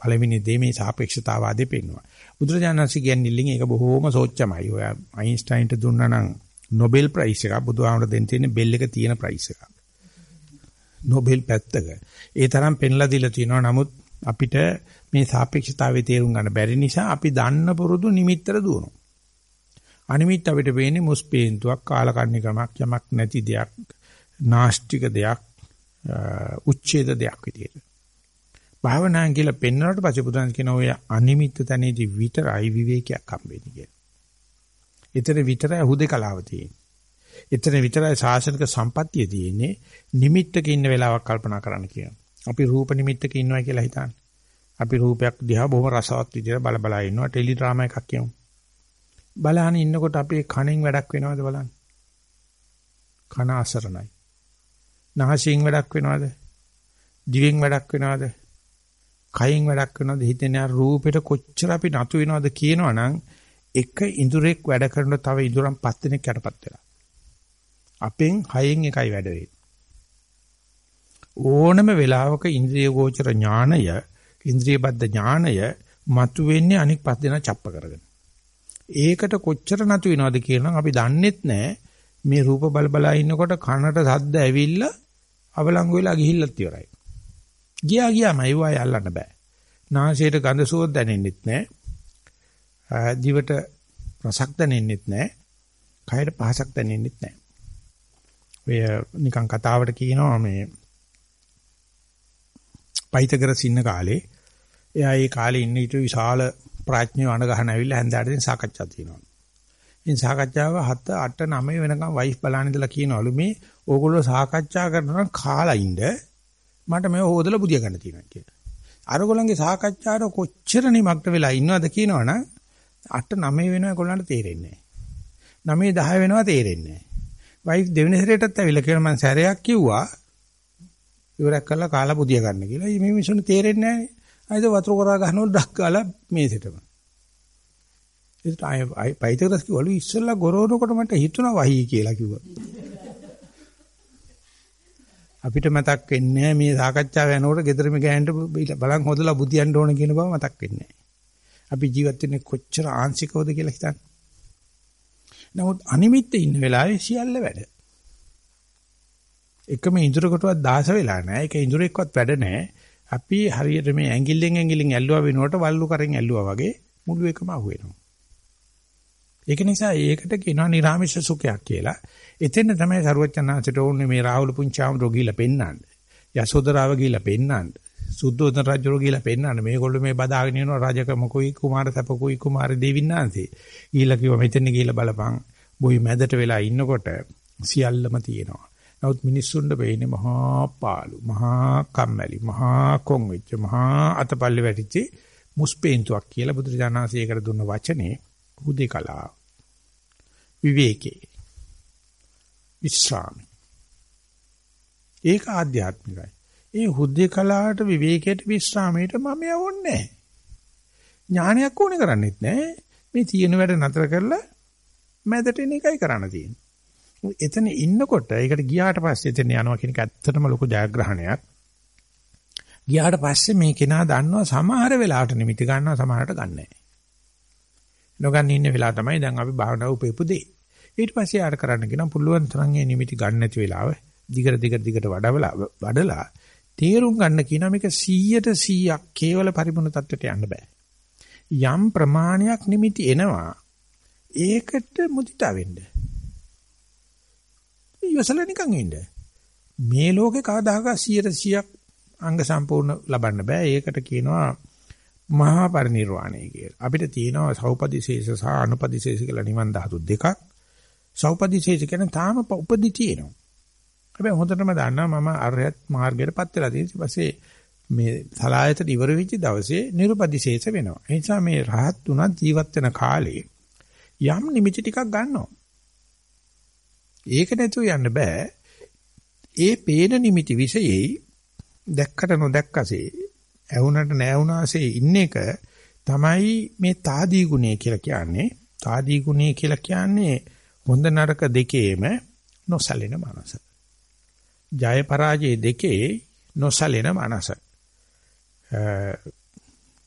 පළවෙනි දේ මේ සාපේක්ෂතාවාදේ පෙන්වනවා. බුදුරජාණන්සේ කියන්නේ ඉල්ලින් ඒක බොහොම සෝච්චමයි. ඔය අයින්ස්ටයින්ට දුන්නා නම් නොබෙල් ප්‍රයිස් එක බුදුහාමර දෙන්න තියෙන බෙල් එක තියෙන ප්‍රයිස් එකක්. නොබෙල් පැත්තක. ඒ තරම් පෙන්ලා දීලා තියෙනවා. නමුත් අපිට මේ සාපේක්ෂතාවයේ තේරුම් ගන්න බැරි නිසා අපි දන්න පුරුදු නිමිත්තට දුවනවා. අනිමිත් අපිට වෙන්නේ මුස්පේන්තුවක් කාලකන්නිකමක් යමක් නැති දෙයක් නාස්තික දෙයක් උච්ඡේද දෙයක් විදියට. භාවනාන් කියලා පෙන්වනකොට පස්සේ බුදුන් කියන ඔය අනිමිත් තැනේදී විතරයි විවේකයක් හම්බෙන්නේ කියලා. ඊතර විතරයි හුදේකලාව තියෙන්නේ. ඊතර විතරයි සාසනික සම්පත්තිය තියෙන්නේ. නිමිත්තක ඉන්න වෙලාවක් කල්පනා කරන්න කියන. අපි රූප නිමිත්තක ඉන්නවා කියලා හිතන්නේ. අපි රූපයක් දිහා බොහොම රසවත් විදිහට බල බල ඉන්නවා ටෙලි ඩ්‍රාමා එකක් කියමු. බලහන් ඉන්නකොට අපේ කණෙන් වැඩක් වෙනවද බලන්න. කන අසරණයි. නාසයෙන් වැඩක් වෙනවද? දිවෙන් වැඩක් වෙනවද? කයින් වැඩක් වෙනවද? හිතෙන රූපෙට කොච්චර අපි නතු වෙනවද කියනවනම් එක ඉඳුරෙක් වැඩ කරන තව ඉඳුරන් පස් දිනක් යටපත් වෙලා. අපෙන් හයෙන් එකයි වැඩ වෙන්නේ. ඕනම වෙලාවක ඉන්ද්‍රිය ගෝචර ඥානය, ඉන්ද්‍රිය බද්ධ ඥානය මතුවෙන්නේ අනික් පස් දෙනා ڇප්ප කරගෙන. ඒකට කොච්චර නතු වෙනවද කියනනම් අපි දන්නෙත් නැහැ. මේ රූප බල බලා ඉන්නකොට කනට සද්ද ඇවිල්ලා අවලංගු වෙලා ගිහිල්ලත් ඉවරයි. ගියා ගියාම ඒව අය අල්ලන්න බෑ. නාසයට ගඳ සුවඳ දැනෙන්නෙත් නැහැ. දිවට රසක් දැනෙන්නෙත් නැහැ. කයට පහසක් දැනෙන්නෙත් නැහැ. ඔය නිකන් කතාවට කියනවා මේ පයිතගරස් ඉන්න කාලේ එයා ඒ කාලේ ඉන්න ඊට විශාල ප්‍රඥාව අණ ගහන ඇවිල්ලා හැන්දෑට සාකච්ඡා තියෙනවා. ඉතින් සාකච්ඡාව 7 8 9 වෙනකම් වයිෆ් බලන්න ඉඳලා කියනවලු මේ ඕගොල්ලෝ සාකච්ඡා කරනවා කාලා ඉන්න මට මේව හොදලා බුදිය ගන්න තියෙනවා කියලා. අරගොල්ලන්ගේ සාකච්ඡාවට කොච්චර නිමක්ට වෙලා ඉන්නවද කියනවනම් 8 9 වෙනවා ඒගොල්ලන්ට තේරෙන්නේ නැහැ. 9 10 වෙනවා තේරෙන්නේ නැහැ. වයිෆ් දෙවෙනි සැරේටත් ඇවිල්ලා කියලා මම සැරයක් කිව්වා ඉවරක් කරලා කාලා බුදිය ගන්න කියලා. මේ මිනිස්සුන්ට තේරෙන්නේ නැහැ. අයිද වතුර කරා ගන්නවල ඩක් ගාලා මේසෙටම. ඒත් ආයි ආයි පයිතගරස් කිව්වලු ඉස්සෙල්ලා ගොරවනකොට මට හිතුණා වහී කියලා කිව්වා. අපිට මතක් වෙන්නේ මේ සාකච්ඡාව යනකොට ගෙදරම ගෑනට බලන් හොදලා බුදියන්න ඕන කියන බව මතක් වෙන්නේ අපි ජීවත් වෙන්නේ කොච්චර ආංශිකවද කියලා හිතන්න. නමුත් අනිමිත්ත ඉන්න වෙලාවේ සියල්ල වැඩ. එකම ඉඳුරකටවත් දාස වෙලා නැහැ. ඒක ඉඳුරෙක්වත් වැඩ නැහැ. අපි හරියට මේ ඇඟිල්ලෙන් ඇඟිල්ලෙන් ඇල්ලුවා වෙනකොට වල්ලු කරෙන් ඇල්ලුවා වගේ මුළු එකම අහුවෙනවා. ඒක නිසා ඒකට කියනවා නිර්ාමිෂ සුඛයක් කියලා. එතෙන් තමයි සරුවචනාංශට ඕනේ මේ රාහුල පුංචාම රෝගීලා පෙන්නන්න. යසෝදරාව ගිහිලා පෙන්නන්න. සුද්ධෝදන රජු ගිහිලා පෙන්නන්න. මේගොල්ලෝ මේ බදාගෙන ඉනවා රාජකමකුයි කුමාර සපකුයි කුමාර දෙවින්නාන්සේ. ගිහිලා කිව්වා මෙතන ගිහිලා බලපන්. බොයි මැදට වෙලා ඉන්නකොට සියල්ලම තියෙනවා. නමුත් මිනිස්සුන්ට වෙන්නේ මහා පාළු, මහා කම්මැලි, මහා කොන් වෙච්ච, මහා අතපල්ලේ වැටිච්ච මුස්පේන්තුවක් කියලා බුදුරජාණන්සේකට දුන්න වචනේ හුදේකලා. විවේකේ. විශ්‍රාමි. ඒක ආධ්‍යාත්මිකයි. ඒ හුදේකලාට විවේකයට විශ්‍රාමයට මම යවන්නේ ඥානයක් ඕනේ කරන්නේත් නැහැ. මේ තියෙන වැඩ නතර කරලා මැදට එන එකයි කරන්න තියෙන්නේ. එතන ඉන්නකොට ඒකට ගියාට පස්සේ එතන යනවා කියන එක ඇත්තටම ලොකු ජයග්‍රහණයක්. ගියාට පස්සේ මේ කෙනා දන්නවා සමහර වෙලාවට නිමිති ගන්නවා සමහරට ගන්නෑ. නොගන්න ඉන්න වෙලාව තමයි දැන් අපි භාවනාව උපේපු දෙයි. ඊට පස්සේ ආර කරන්න කියන පුළුවන් තරම් ඒ නිමිති ගන්න නැති වෙලාව දිගට දිගට දිගට වඩවලා වඩලා තේරුම් ගන්න කියන මේක 100ට 100ක් කේවල පරිපූර්ණ තත්ත්වයට යන්න බෑ. යම් ප්‍රමාණයක් නිමිති එනවා ඒකට මුදිතා වෙන්න. ඉවසලා නිකන් ඉන්න. මේ ලෝකේ කවදාහක 100ක් අංග සම්පූර්ණ ලබන්න බෑ. ඒකට කියනවා මහා පරිනිර්වාණය කියලා. අපිට තියෙනවා සෞපදිශේෂ සහ අනුපදිශේෂ කියලා නිවන් ධාතු දෙකක්. සෞපදිශේෂ කියන්නේ තාම උපදි තියෙනවා. හැබැයි හොඳටම දන්නවා මම අරහත් මාර්ගයටපත් වෙලා තියෙන ඊපස්සේ මේ සලායතට ඉවර වෙච්ච දවසේ නිර්පදිශේෂ වෙනවා. ඒ නිසා මේ රහත් උනත් ජීවත් වෙන කාලේ යම් නිමිති ටිකක් ගන්නවා. ඒක නැතුව යන්න බෑ. ඒ පේන නිමිති විශේෂයි දැක්කට නොදැක්කසේ ඇහුනට නැහුනාසේ ඉන්න එක තමයි මේ తాදී ගුණය කියලා කියන්නේ. తాදී ගුණය කියලා කියන්නේ හොඳ නරක දෙකේම නොසැලෙන මනස. ජය පරාජය දෙකේ නොසැලෙන මනස.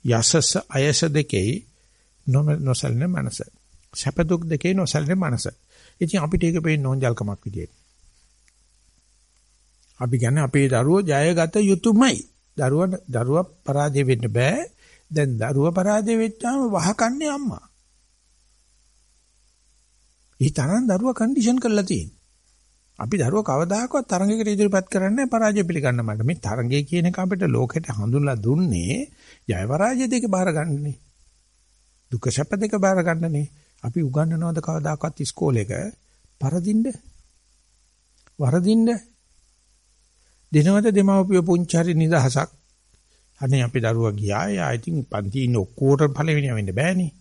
යසස අයස දෙකේ නොසැලෙන මනස. සැප දුක් දෙකේ නොසැලෙන මනස. ඉතින් අපිට ඒක පේන්නේ නෝන්ජල්කමක් විදියට. අපි කියන්නේ අපේ දරුවෝ ජයගත යුතුයමයි. දරුවා දරුවා පරාජය වෙන්න බෑ. දැන් දරුවා පරාජය වෙච්චාම වහකන්නේ අම්මා. ඊ තරම් දරුවා කන්ඩිෂන් කරලා තියෙන්නේ. අපි දරුවා කවදාකවත් තරඟයකට ඉදිරිපත් කරන්නේ පරාජය පිළිගන්න මට. මේ තරඟය කියන එක අපිට ලෝකෙට හඳුන්ලා දුන්නේ ජය පරාජය දෙක බාර ගන්නනේ. දුක සැප දෙක බාර ගන්නනේ. අපි උගන්වනවද කවදාකවත් ඉස්කෝලේක පරදින්න? වරදින්න? දිනවද දෙමව්පිය පුංචි හරි නිදහසක්. අනේ අපි දරුවා ගියා. එයා ඉතින් පන්ති ඉන්න ඔක්කොට පළවෙනි වෙන්න බෑනේ.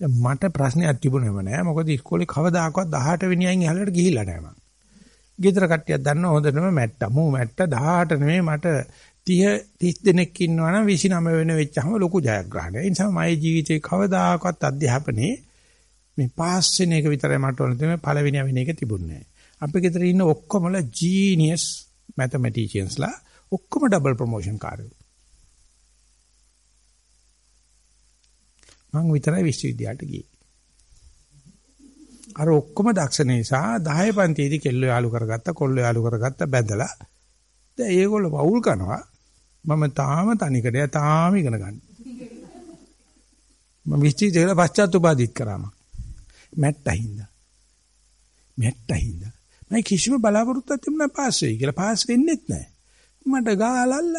දැන් මට ප්‍රශ්නයක් තිබුණේම නෑ. මොකද ඉස්කෝලේ කවදාකවත් 18 වෙනි අයින් ඉහළට ගිහිල්ලා නෑ මම. ගෙදර කට්ටියක් දන්න හොඳටම මැට්ටා. මූ මැට්ටා 18 නෙමෙයි මට 30 30 දෙනෙක් ඉන්නවා නම් 29 වෙන වෙච්චාම ලොකු ජයග්‍රහණයක්. ඒ නිසා මගේ ජීවිතේ කවදාකවත් අධ්‍යාපනයේ මේ පාස් වෙන එක විතරයි මට ඕන තියෙන්නේ පළවෙනි වෙන එක තිබුණේ නෑ. අපි ගෙදර ඉන්න ඔක්කොමලා ජීනියස් මැතමැටිෂියන්ස්ලා ඔක්කොම ඩබල් ප්‍රොමෝෂන් කාර්යෝ. මං විතරයි විශ්වවිද්‍යාලයට ගියේ. අර ඔක්කොම දක්ෂ නිසා 10 පන්තියේදී කෙල්ල යාලු කරගත්ත කොල්ල යාලු කරගත්ත බැඳලා දැන් ඒගොල්ලෝ වවුල් කරනවා මම තාම තනිකඩ තාම ඉගෙන ගන්න. මම විශ්වවිද්‍යාලේ පශ්චාත්තුපාදිත් කරාම මැට්ටහින්ද මැට්ටහින්ද මම කිසිම බලාපොරොත්තුවක් තිබුණා පාස් වෙයි කියලා පාස් වෙන්නෙත් නැහැ. මට ගාලල්ල.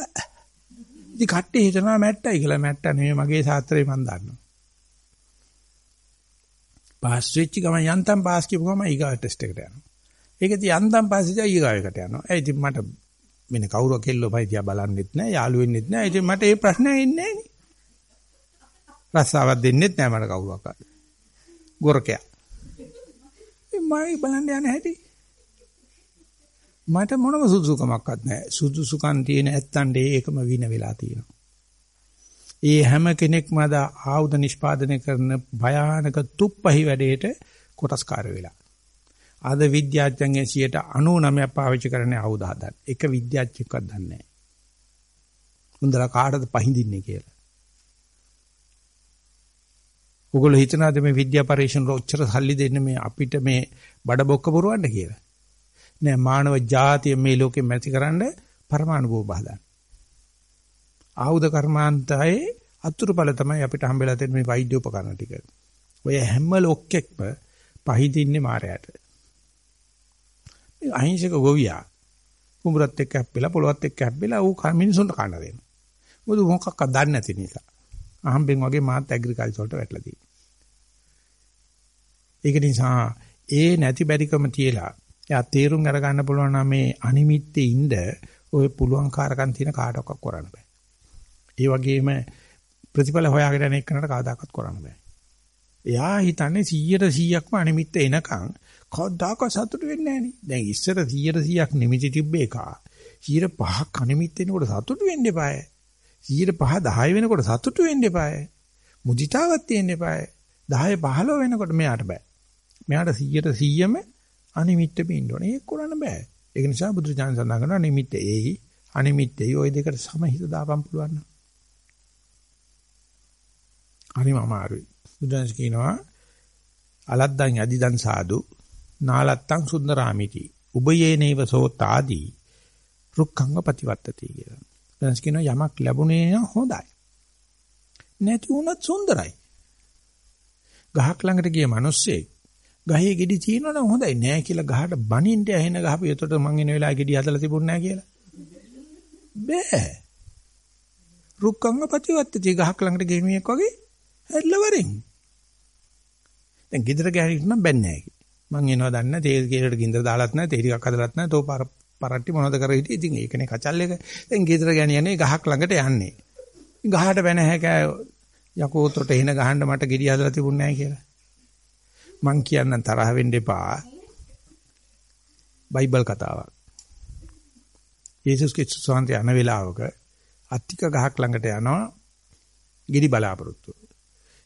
ඉතින් කට්ටිය හිතනවා මැට්ටයි කියලා මැට්ට නෙමෙයි මගේ සාත්‍රේ මම දන්නවා. පාස් වෙච්ච ගමන් යන්තම් පාස් කියපු ගමන් ඊගා ටෙස්ට් එකට යනවා. ඒක ඉතින් යන්තම් පාස් ඉතින් ඊගා එකට යනවා. ඒ ඉතින් මට වෙන කවුරු කෙල්ලෝ පයි තියා බලන්නෙත් නැහැ යාළු වෙන්නෙත් නැහැ. ඉතින් මට ඒ ප්‍රශ්නේ එන්නේ නැහැ නේ. රස්සාවක් දෙන්නෙත් නැහැ මට කවුරුවක්වත්. ගොරකයා. මම බලන්න යන හැටි මට මොනම සුදුසුකමක්වත් නැහැ. සුදුසුකම් තියෙන ඇත්තන්ට ඒකම වින වෙලා තියෙනවා. ඒ හැම කෙනෙක්ම අද ආයුධ නිෂ්පාදනය කරන භයානක තුප්පහි වැඩේට කොටස්කාර වෙලා. අද විද්‍යාඥයන්ගේ 99ක් පාවිච්චි කරන්නේ ආයුධ හදන්න. එක විද්‍යාඥයෙක්වත් දන්නේ නැහැ. හොඳලා කාටද පහඳින්නේ කියලා. ඔගොල්ලෝ හිතනවාද මේ විද්‍යා පරීක්ෂණ වල ඔච්චර සල්ලි දෙන්නේ මේ අපිට මේ බඩ බොක්ක පුරවන්න කියලා? නෑ මානව ජාතිය මේ ලෝකෙ මැතිකරන්න පරමාණු බෝම්බ හදන්න. ආයුධ කර්මාන්තයේ අතුරුඵල තමයි අපිට හම්බෙලා තියෙන මේ වෛද්‍ය උපකරණ ටික. ඔය හැම ලොක්කෙක්ම පහදින්නේ මායයට. මේ අහිංසක ගොවියා කුඹරත් එක්ක හැප්පෙලා පොළොවත් එක්ක හැප්පෙලා ඌ මිනිසුන්ට කන්න දෙනවා. මොකද මොකක්වත් දන්නේ නැති නිසා. අහම්බෙන් වගේ මාත් ඇග්‍රිකල්චර් වලට වැටලා තියෙනවා. ඒක නිසා ඒ නැති බැරිකම තියලා එයා තීරුම් අරගන්න පුළුවන් නම් මේ අනිමිත්තේ ඉඳ ඔය පුළුවන් කාරකම් තියෙන කාටවත් කරන්න බෑ. ඒ වගේම ප්‍රතිඵල හොයාගෙන යන එකනට කවදාකවත් කරන්න බෑ. එයා හිතන්නේ 100ට 100ක්ම අනිමිත්ත එනකන් කවදාකවත් සතුටු වෙන්නේ නෑනේ. දැන් ඉස්සර 100ට 100ක් නිමිති තිබ්බ එක 105ක් අනිමිත්ත එනකොට සතුටු වෙන්න එපාය. 105 10 වෙනකොට සතුටු වෙන්න එපාය. මුදිතාවක් තියෙන්න එපාය. 10 15 වෙනකොට මෙයාට බෑ. මෙයාට 100ට 100ම අනිමිත්ත බින්න ඕනේ. ඒක කරන්න බෑ. ඒක නිසා බුදුචාන් සඳහන් කරනවා නිමිත්ත ඒයි අනිමිත්තේ ওই දෙකට සමහිත දාපම් පුළුවන් නම්. හරිම අමාරුයි. බුදුන්ස් කියනවා අලද්දන් යදිදන් සාදු නාලත්තං සුන්දරාමිති. උබයේනේව සෝතාදී රුක්ඛංග ප්‍රතිවත්තති කියලා. බුදුන්ස් කියනවා යමක් ලැබුණේ නම් හොඳයි. නැති වුණත් සුන්දරයි. ගහක් ළඟට ගිය මිනිස්සෙක් ගහේ ගෙඩි තියෙනවනම් හොඳයි නෑ කියලා ගහට බනින්න ඇහෙන ගහපු එතකොට මං එන වෙලාවේ ගෙඩි හදලා තිබුණ නෑ කියලා. බෑ. රුක්කංග ප්‍රතිවත්තති ගහක් ළඟට ගෙමියෙක් වගේ හැරිලා වරෙන්. දැන් ගෙදර ගෑනිට නම් බැන්නේ නෑ. මං එනවා දන්නේ තේ කේලට ගින්දර දාලත් නෑ තේ ටිකක් හදලත් නෑ තෝ පරට්ටි මොනවද කර හිටියේ ඉතින් ඒකනේ කචල් එක. දැන් ගෙදර ගෑනියනේ ගහක් ළඟට යන්නේ. ගහට බැන හැකෑ යකෝතොට එන ගහන්න මට ගෙඩි හදලා තිබුණ නෑ කියලා. මං කියන්නම් තරහ වෙන්න එපා. බයිබල් කතාවක්. යේසුස් ක්‍රිස්තුස් වහන්සේ යන වෙලාවක අත්තික ගහක් ළඟට යනවා ගිනි බලාපොරොත්තු.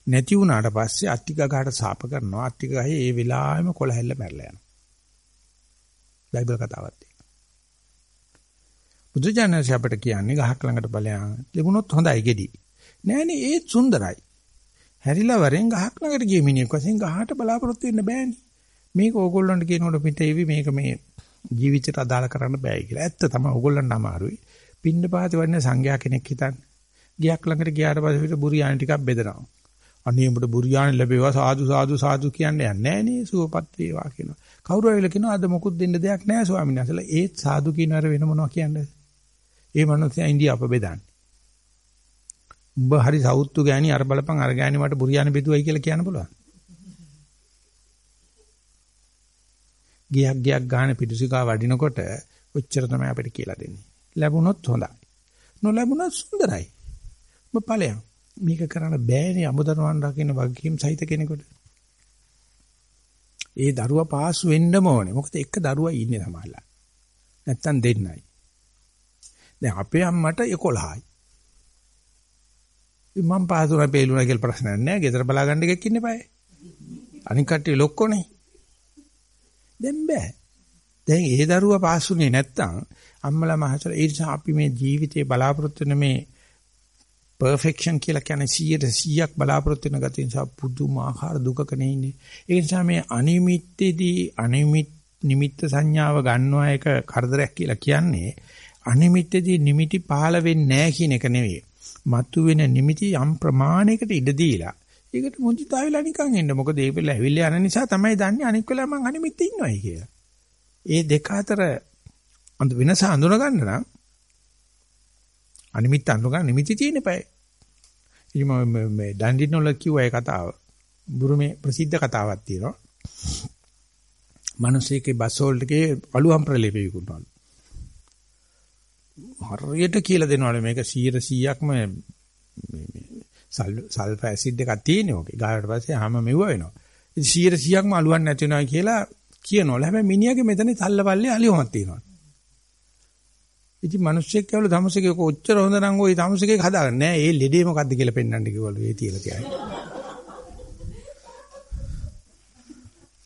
නැති වුණාට පස්සේ අත්තික ගහට සාප කරනවා අත්තික ගහේ ඒ වෙලාවෙම කොළ හැල්ල මැරලා යනවා. බයිබල් කතාවක් තියෙනවා. බුදුජානක අපිට කියන්නේ ගහක් ළඟට බලයන් ලැබුණොත් හොඳයි ගෙඩි. නෑනේ ඒත් සුන්දරයි. හැරිලා වරෙන් ගහක් ළඟට ගිය මිනිහෙක් වශයෙන් ගහට බලාපොරොත්තු වෙන්න බෑනේ. මේක ඕගොල්ලන්ට කියනකොට පිටේවි මේක මේ ජීවිතයට අදාළ කරන්න බෑ කියලා. ඇත්ත තමයි ඕගොල්ලන්ට අමාරුයි. පින්න පාති වන්නේ සංඝයා කෙනෙක් හිතන්නේ. ගියක් ළඟට ගියාට පස්සේ පිට බුරියානි ටිකක් බෙදනවා. අනේ උඹට බුරියානි ලැබේවා සාදු සාදු සාදු කියන්නේ නැහැ නේ සුවපත් වේවා කියනවා. කවුරු ඇවිල්ලා කියනවා අද මොකුත් දෙන්න දෙයක් නැහැ ස්වාමීන් වහන්සේලා. ඒත් සාදු කියනවර වෙන මොනවා කියන්නේ? ඒ මනුස්සයා ඉන්දියාව බෙදන්නේ. උඹ හරි සෞත්තු ගෑණි අර බලපන් අර ගෑණි මට බුරියානි බෙදුවයි කියලා කියන්න පුළුවන්. ගියක් ගියක් ගන්න පිටුසිකා වඩිනකොට ඔච්චර තමයි අපිට කියලා දෙන්නේ. ලැබුණොත් හොඳයි. නොලැබුණොත් සුන්දරයි. ඔබ ඵලයන්. මේක කරන්න බෑනේ අමුදරුවන් රකින්න වගකීම් සහිත කෙනෙකුට. ඒ දරුවා පාස් වෙන්නම ඕනේ. මොකද එක දරුවා ඉන්නේ සමහරලා. නැත්තම් දෙන්නයි. දැන් අපේ අම්මට 11යි. මම පාස් වුණා පෙළුණා කියලා ප්‍රශ්නයක් නැහැ. ගෙදර බලා ගන්න එකක් ඉන්න eBay. අනික කට්ටිය ලොක්කොනේ. දැන් බෑ. දැන් ඒ දරුවා පාස් වුණේ නැත්තම් අම්මලා මහසල ඒ නිසා අපි මේ ජීවිතේ බලාපොරොත්තු වෙන මේ පර්ෆෙක්ෂන් කියලා කියන්නේ 100ක් බලාපොරොත්තු වෙන ගතිය නිසා පුදුමාකාර දුකකනේ ඉන්නේ. ඒ නිසා මේ අනිමිත්තේදී අනිමිත් නිමිත්ත සංඥාව ගන්නවා එක කරදරයක් කියලා කියන්නේ අනිමිත්තේදී නිමිටි පහළ වෙන්නේ නැහැ කියන එක නෙවෙයි. මතුවෙන නිමිටි යම් ප්‍රමාණයකට ඉඩ දීලා ඒකට මුදිතාවිලා නිකන් ඉන්න. මොකද ඒ වෙලාව ඇවිල්ලා යන නිසා තමයි දන්නේ අනික් වෙලාව මං අනිමිත්තේ ඉන්නවයි කියලා. ඒ දෙක අතර අඳ වෙනස අඳුන ගන්න නම් අනිමිත්ත අඳුන ගන්න නිමිති තියෙන බෑ. ඉතින් මම මේ ඩන්ඩිනොල කිව්ව ඒ කතාව. බුරුමේ ප්‍රසිද්ධ කතාවක් තියෙනවා. මිනිස්සෙක්ගේ බස් හෝල්ඩ් අලුවම් ප්‍රලේප විකුණනවලු. හරියට කියලා දෙනවලු මේක 100%ක්ම මේ සල්ෆර් ඇසිඩ් එකක් තියෙනවා. ඕකේ. ගාවට පස්සේ හැම මෙව්ව වෙනවා. ඉතින් 100%ක්ම අලුවන් නැති වෙනවා කියලා කියනවලු. හැබැයි මිනිහාගේ මෙතන තල්ලපල්ලේ අලියොමක් තියෙනවා. ඉතින් මිනිස්සෙක් කියවලු තමුසෙකේ කොච්චර හොඳ නම් ওই තමුසෙකේ හදාගන්න නෑ. ඒ ලෙඩේ මොකද්ද කියලා පෙන්වන්න කිව්වලු. ඒ තියලා කියන්නේ.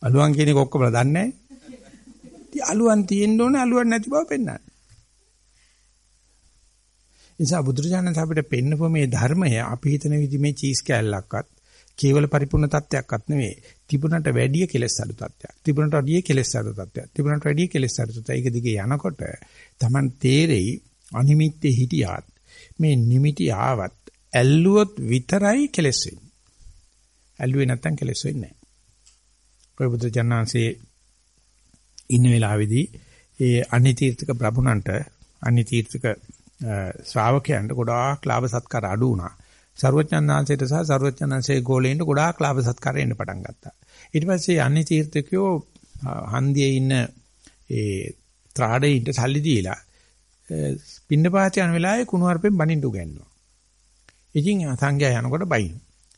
අලුවන් කියන එක ඔක්කොම දන්නේ නෑ. ඉතින් අලුවන් තියෙන්න ඕනේ අලුවන් නැති බව පෙන්වන්න. නිසා බුදුරජාණන් අපිට පෙන්නපු මේ ධර්මය අපි හිතන විදි මේ චීස් කෑල්ලක්වත් කේවල පරිපූර්ණ තත්ත්වයක්වත් නෙවෙයි. තිබුණට වැඩිය කෙලස් අඩු තත්ත්වයක්. තිබුණට වැඩිය කෙලස් අඩු තත්ත්වයක්. තිබුණට වැඩිය කෙලස් අඩු තත්ත්වයක්. ඒක දිගේ යනකොට Taman තේරෙයි අනිමිත්තේ හිටියාත් මේ නිමිටි ආවත් ඇල්ලුවොත් විතරයි කෙලස් වෙන්නේ. ඇල්ලුවේ නැත්තම් කෙලස් වෙන්නේ නැහැ. ඔය බුදු ජානන්සේ ඉන්න වෙලාවේදී ඒ අනිතීර්ථක ප්‍රභුණන්ට අනිතීර්ථක ශ්‍රාවකයන්ට ගොඩාක් ලාභ සත්කාර අඩු වුණා. ਸਰවඥාන්සේට සහ ਸਰවඥාන්සේ ගෝලෙන්ට ගොඩාක් ලාභ සත්කාර එන්න පටන් ගත්තා. ඊට පස්සේ යන්නේ තීර්ථකයෝ හන්දියේ ඉන්න ඒ ත්‍රාඩේ ඉන්න සල්ලි දීලා පින්නපාත යන වෙලාවේ කුණුවarpෙන් බණින්න උගන්වනවා. ඉතින් සංඝයා යනකොට බයින්.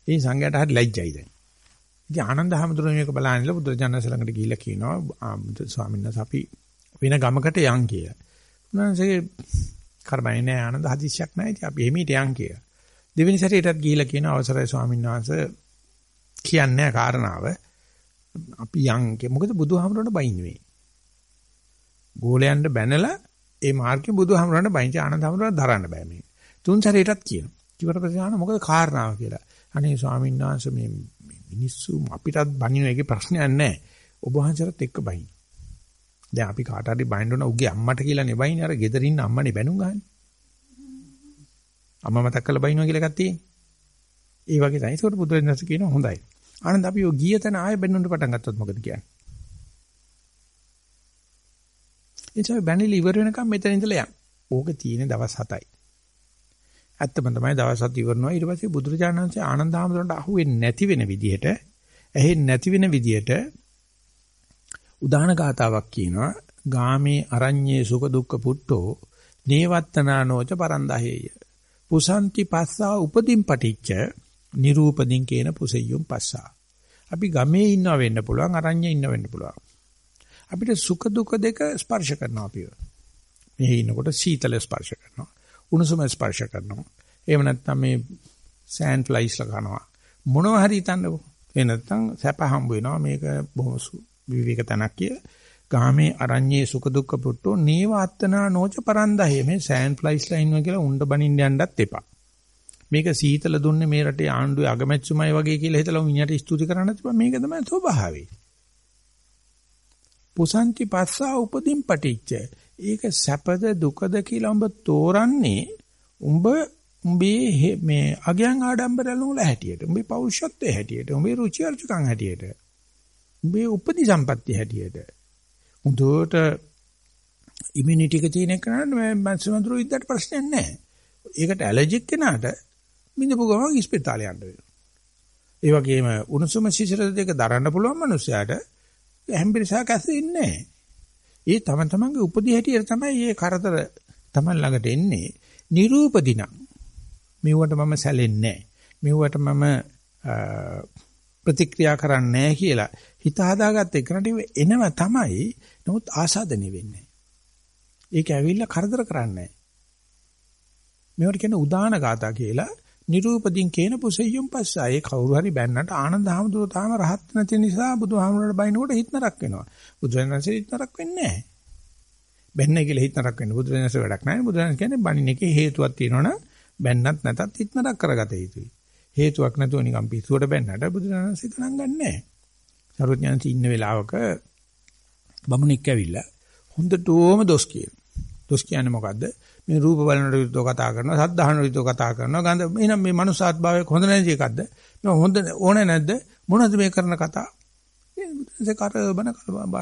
ඉතින් සංඝයාට හරි ලැජ්ජයි දැන්. ඉතින් ආනන්ද හැමතුරු මේක බලන්නේ බුදුරජාණන් ශ්‍රී ළඟට ගිහිල්ලා කියනවා ස්වාමීන් වහන්සේ අපි වෙන ගමකට යන් කියලා. උන්වහන්සේ කරබනේ නෑ ආනන්ද හදිස්සියක් නෑ. ඉතින් අපි එමෙට යන් කියලා. දෙවෙනි සැරේටත් ගිහිලා කියන අවසරයි ස්වාමීන් වහන්සේ කියන්නේ කාරණාව. අපි යන් මොකද බුදුහාමරණ බයින්නේ ගෝලයන්ට බැනලා ඒ මාර්ගේ බුදුහාමරණ බයින්ච ආනන්ද හාමරණ දරන්න බෑ මේ. තුන් සැරේටත් කියන කිව්වට පස්සේ ආන මොකද කාරණාව කියලා? අනේ ස්වාමීන් වහන්සේ මේ මිනිස්සු අපිටත් බනින එකේ ප්‍රශ්නයක් නැහැ ඔබ වහන්සේට එක්ක බයින්. දැන් අපි කාට හරි බයින්න ඕන උගේ අම්මට කියලා නේ බයින්නේ අර ගෙදර ඉන්න අම්මනේ බැනුම් ගහන්නේ අම්මා මතක් කරලා බයින්නවා කියලා එකක් තියෙන්නේ. ඒ වගේ තමයි. ඒකට බුදුරජාණන් කියනවා හොඳයි. ආනන්ද අපි ඔය ගිය තැන ආයෙ බෙන්නුන්ට පටන් ගත්තොත් මොකද කියන්නේ? එතකොට බැනිලි ඉවර වෙනකම් මෙතන ඉඳලා යන්න. ඕක තියෙන දවස් 7යි. ඇත්තම තමයි දවස් 7 ඉවරනවා. ඊට පස්සේ බුදුරජාණන් වහන්සේ ආනන්ද හැමදෙරට අහුවෙන්නේ නැති වෙන විදිහට, ඇහෙන්නේ නැති වෙන විදිහට උදාන ගාතාවක් කියනවා. ගාමේ අරඤ්ඤේ සුඛ දුක්ඛ පුට්ටෝ නේවත්තනානෝච පරන්දහේය. පුසන්ති පස්සා උපදින් පටිච්ච නිරූපදින් කියන පුසෙය්‍යුම් පස්සා. අපි ගමේ ඉන්නව වෙන්න පුළුවන් අරඤ්ඤේ ඉන්න වෙන්න පුළුවන්. අපිට සුඛ දුක දෙක ස්පර්ශ කරනවා අපිව. මෙහි ඉන්නකොට සීතල ස්පර්ශ කරනවා. උණුසුම ස්පර්ශ කරනවා. එහෙම නැත්නම් මේ සෑන්ඩ් ෆ්ලයිස්ලා කනවා. මොනවා හරි හිතන්නකෝ. ඒ නැත්නම් සැප හම්බ වෙනවා මේක බොහොම විවේක තනක් කිය. ගාමේ අරඤ්ඤේ සුඛ දුක්ඛ පුට්ටෝ නේව අත්තනා නෝච පරන්දහේ මේ සෑන් ෆ්ලයිස්ලා ඉන්නවා කියලා උණ්ඩ බනින්න යන්නත් එපා. මේක සීතල දුන්නේ මේ රටේ ආණ්ඩුවේ අගමැතිතුමයි වගේ කියලා හිතලා මිනිහට ස්තුති කරන්න තිබා මේක තමයි ස්වභාවය. පුසන්ති පස්සා උපදින් පටිච්ච. ඒක සැපද දුකද කියලා උඹ තෝරන්නේ උඹ උඹේ මේ අගයන් ආඩම්බරයන් වල හැටියට උඹේ පෞරුෂත්වයේ හැටියට උඹේ රුචි අරුචිකම් හැටියට උඹේ උපදි සම්පatti හැටියට උදේට ඉමුනිටි එක තියෙන කෙනාට මම සමඳුරු ඉද්දට ප්‍රශ්නයක් නැහැ. ඒකට ඇලර්ජික් කෙනාට මිදපු ගමන් ඉස්පිතාලේ යන්න වෙනවා. ඒ වගේම උණුසුම සිසිල දෙක දරන්න පුළුවන් මනුස්සයාට හැම්බිරිසා කැසෙන්නේ නැහැ. ඒ තම තමන්ගේ උපදී හැටියට තමයි මේ කරදර තමන් ළඟට එන්නේ. නිරූපදින. මෙවට මම සැලෙන්නේ නැහැ. මෙවට මම ප්‍රතික්‍රියා කරන්නේ නැහැ කියලා හිත හදාගත්ත එකනට එනව තමයි. නමුත් ආසාදනෙ වෙන්නේ. ඒක ඇවිල්ලා කරදර කරන්නේ නැහැ. මේවට කියන උදාන ගාථා කියලා නිරූපදින් කේන පුසෙය්‍යම් පස්සා ඒ කවුරු හරි බැන්නට ආනන්ද හැමදෝ තාම රහත් නැති නිසා බුදුහාමුදුරට බයිනකොට හිත නරක් වෙනවා. බුදුරජාණන්සේ හිත නරක් වෙන්නේ නැහැ. බැන්නේ කියලා හිත නරක් වෙන්නේ බුදුරජාණන්සේ වැඩක් නැහැ. බුදුරජාණන් කියන්නේ බණින එකේ හේතුවක් තියෙනවනම් බැන්නත් නැතත් හිත නරක් කරගත යුතුයි. හේතුවක් නැතුව නිකන් පිස්සුවට බැන්නට බුදුරජාණන්සේ ගණන් ගන්නෑ. සරුවඥාන්සි ඉන්න වෙලාවක බමුණෙක් ඇවිල්ලා හොඳටම දොස් කියන. දොස් කියන්නේ මොකද්ද? මේ රූප බලන විදිහට කතා කරනවා, සද්ධාහන විදිහට කතා කරනවා. ගඳ එහෙනම් මේ මනුසාත් භාවයක් හොඳ නැති එකක්ද? මේ හොඳ ඕනේ නැද්ද? මොනවද මේ කරන කතා? ඒ කරබන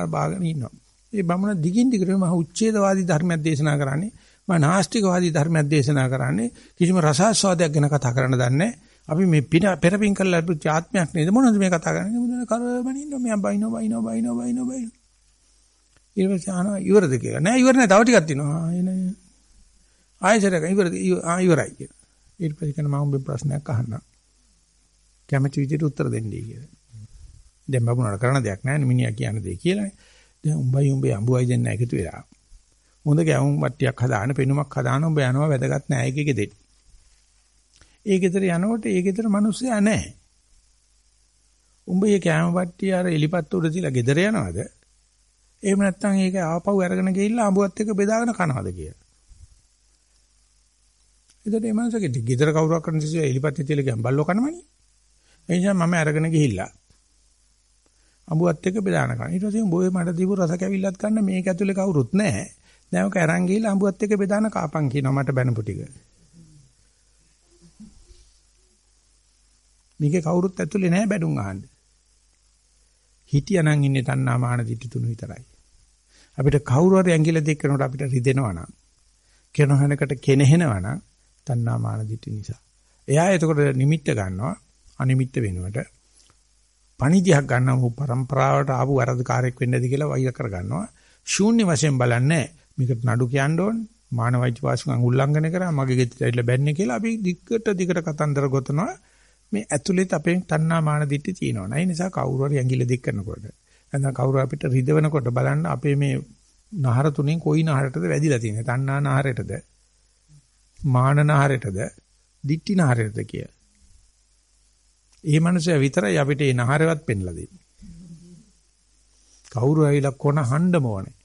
බාගෙන ඉන්නවා. ඒ බමුණ දිගින් දිගට මහ උච්ඡේදවාදී ධර්මයක් දේශනා කරන්නේ. මම නාස්තිකවාදී ධර්මයක් දේශනා කරන්නේ. කිසිම රසාස්වාදයක් ගැන කතා කරන්න දන්නේ අපි මේ පින පෙරපින් කරලා ලැබුච්ච ආත්මයක් නේද මොනවද මේ කතා කරන්නේ? මුදන කරබන ඉන්නවා. මෙයා බයිනෝ බයිනෝ බයිනෝ බයිනෝ බයිනෝ. ඊට පස්සේ අහනවා ඉවරද කියලා. නෑ ඉවර නෑ තව ටිකක් තියෙනවා. ආ එනේ ආයෙසරක ඉවර ආ ඉවරයි කියන. ඊට පස්සේ කන මම ඔබේ ප්‍රශ්නයක් අහන්නම්. කැමැති විදිහට උත්තර දෙන්නයි කියලා. දැන් බබුණාට කරන්න දෙයක් නැහැ මිනිහා කියන දේ කියලානේ. දැන් උඹයි උඹේ අඹුවයි දෙන්න එකතු වෙලා. හොඳ ගැවුම් වට්ටියක් හදාන පෙනුමක් හදාන උඹ යනවා වැදගත් නැහැ ඒකෙක දෙන්න. ඒ ගෙදර යනකොට ඒ ගෙදර මිනිස්සයා නැහැ. උඹ මේ කැම වට්ටිය අර එලිපත් උඩ තියලා ගෙදර යනවද? එහෙම නැත්නම් ඒක ආපහු අරගෙන ගිහිල්ලා අඹුවත් එක්ක බෙදාගෙන කනවද කියලා. එතකොට මේ මනසකෙ ගෙදර කවුරක් කරන තිස්සේ එලිපත් තියලා ගියම් බල්ලෝ කනමනේ. ඒ නිසා මම අරගෙන ගිහිල්ලා අඹුවත් එක්ක බෙදාන කන. ඊට පස්සේ බොයේ මට දීපු රස කැවිල්ලත් ගන්න මේක ඇතුලේ කවුරුත් නැහැ. දැන් ඔක අරන් ගිහිල්ලා අඹුවත් එක්ක බෙදාන කාපන් කියනවා මට බැනපු ටික. මේකේ කවුරුත් ඇතුලේ නැහැ බැඩුම් අහන්න. හිටියානම් ඉන්නේ තණ්හා මාන දිටි තුන විතරයි. අපිට කවුරු හරි ඇඟිල්ල දෙක් කරනකොට අපිට රිදෙනවා නම් කෙනහනකට කෙනෙහෙනවා නම් තණ්හා මාන දිටි නිසා. එයා එතකොට නිමිත්ත ගන්නවා අනිමිත්ත වෙනුවට පණිදියක් ගන්නවා පරම්පරාවට ආපු වරදකාරයක් වෙන්නද කියලා වෛර කර ගන්නවා. ශූන්‍ය වශයෙන් බලන්නේ මේකට නඩු කියන්න ඕන මානවයිච වාසිකම් උල්ලංඝනය කරා මගේ ගෙදරට ඇවිල්ලා බැන්නේ කියලා අපි දිග්ගට දිගට කතන්දර ගොතනවා. මේ ඇතුළෙත් අපේ තණ්හා මාන දිට්ටි තියෙනවා. ඒ නිසා කවුරු හරි ඇඟිල්ල දික් කරනකොට නැත්නම් කවුරු අපිට රිදවනකොට බලන්න අපේ මේ නහර තුනෙන් කොයි නහරටද වැදිලා තියෙන්නේ? තණ්හා නහරටද? මාන නහරටද? දිට්ටි නහරටද කිය. ඒ මනුස්සයා විතරයි අපිට ඒ නහරවත් පෙන්ලා දෙන්නේ. කවුරු ඇවිල්ලා කොන හඬම වනේ.